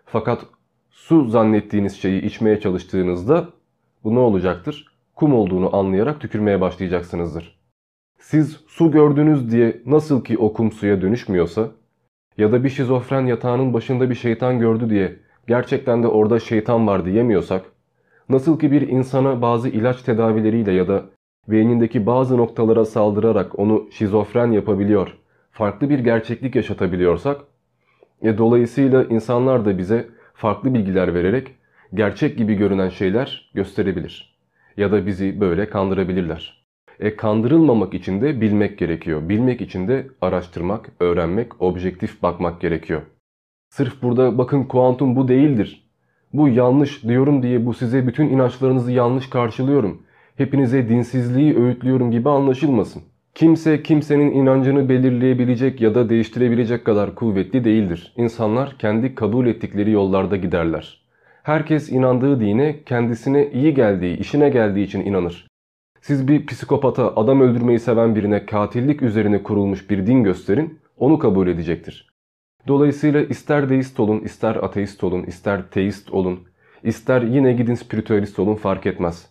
Fakat su zannettiğiniz şeyi içmeye çalıştığınızda bu ne olacaktır? Kum olduğunu anlayarak tükürmeye başlayacaksınızdır. Siz su gördünüz diye nasıl ki o kum suya dönüşmüyorsa ya da bir şizofren yatağının başında bir şeytan gördü diye gerçekten de orada şeytan var diyemiyorsak Nasıl ki bir insana bazı ilaç tedavileriyle ya da beynindeki bazı noktalara saldırarak onu şizofren yapabiliyor, farklı bir gerçeklik yaşatabiliyorsak, e, dolayısıyla insanlar da bize farklı bilgiler vererek gerçek gibi görünen şeyler gösterebilir. Ya da bizi böyle kandırabilirler. E kandırılmamak için de bilmek gerekiyor. Bilmek için de araştırmak, öğrenmek, objektif bakmak gerekiyor. Sırf burada bakın kuantum bu değildir bu yanlış diyorum diye bu size bütün inançlarınızı yanlış karşılıyorum. Hepinize dinsizliği öğütlüyorum gibi anlaşılmasın. Kimse kimsenin inancını belirleyebilecek ya da değiştirebilecek kadar kuvvetli değildir. İnsanlar kendi kabul ettikleri yollarda giderler. Herkes inandığı dine kendisine iyi geldiği, işine geldiği için inanır. Siz bir psikopata, adam öldürmeyi seven birine katillik üzerine kurulmuş bir din gösterin, onu kabul edecektir. Dolayısıyla ister deist olun, ister ateist olun, ister teist olun, ister yine gidin spiritüalist olun fark etmez.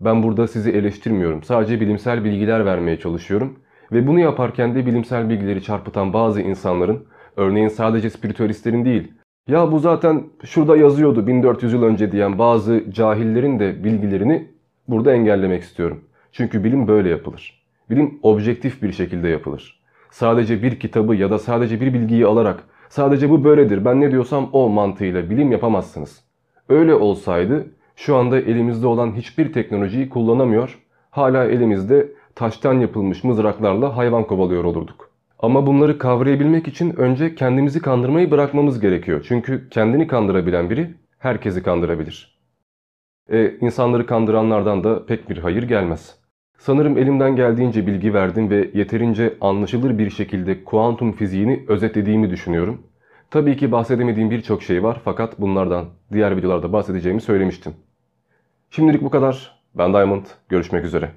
Ben burada sizi eleştirmiyorum. Sadece bilimsel bilgiler vermeye çalışıyorum. Ve bunu yaparken de bilimsel bilgileri çarpıtan bazı insanların, örneğin sadece spiritüalistlerin değil, ya bu zaten şurada yazıyordu 1400 yıl önce diyen bazı cahillerin de bilgilerini burada engellemek istiyorum. Çünkü bilim böyle yapılır. Bilim objektif bir şekilde yapılır sadece bir kitabı ya da sadece bir bilgiyi alarak sadece bu böyledir ben ne diyorsam o mantığıyla bilim yapamazsınız. Öyle olsaydı şu anda elimizde olan hiçbir teknolojiyi kullanamıyor, hala elimizde taştan yapılmış mızraklarla hayvan kovalıyor olurduk. Ama bunları kavrayabilmek için önce kendimizi kandırmayı bırakmamız gerekiyor. Çünkü kendini kandırabilen biri herkesi kandırabilir. E, insanları kandıranlardan da pek bir hayır gelmez. Sanırım elimden geldiğince bilgi verdim ve yeterince anlaşılır bir şekilde kuantum fiziğini özetlediğimi düşünüyorum. Tabii ki bahsedemediğim birçok şey var fakat bunlardan diğer videolarda bahsedeceğimi söylemiştim. Şimdilik bu kadar. Ben Diamond. Görüşmek üzere.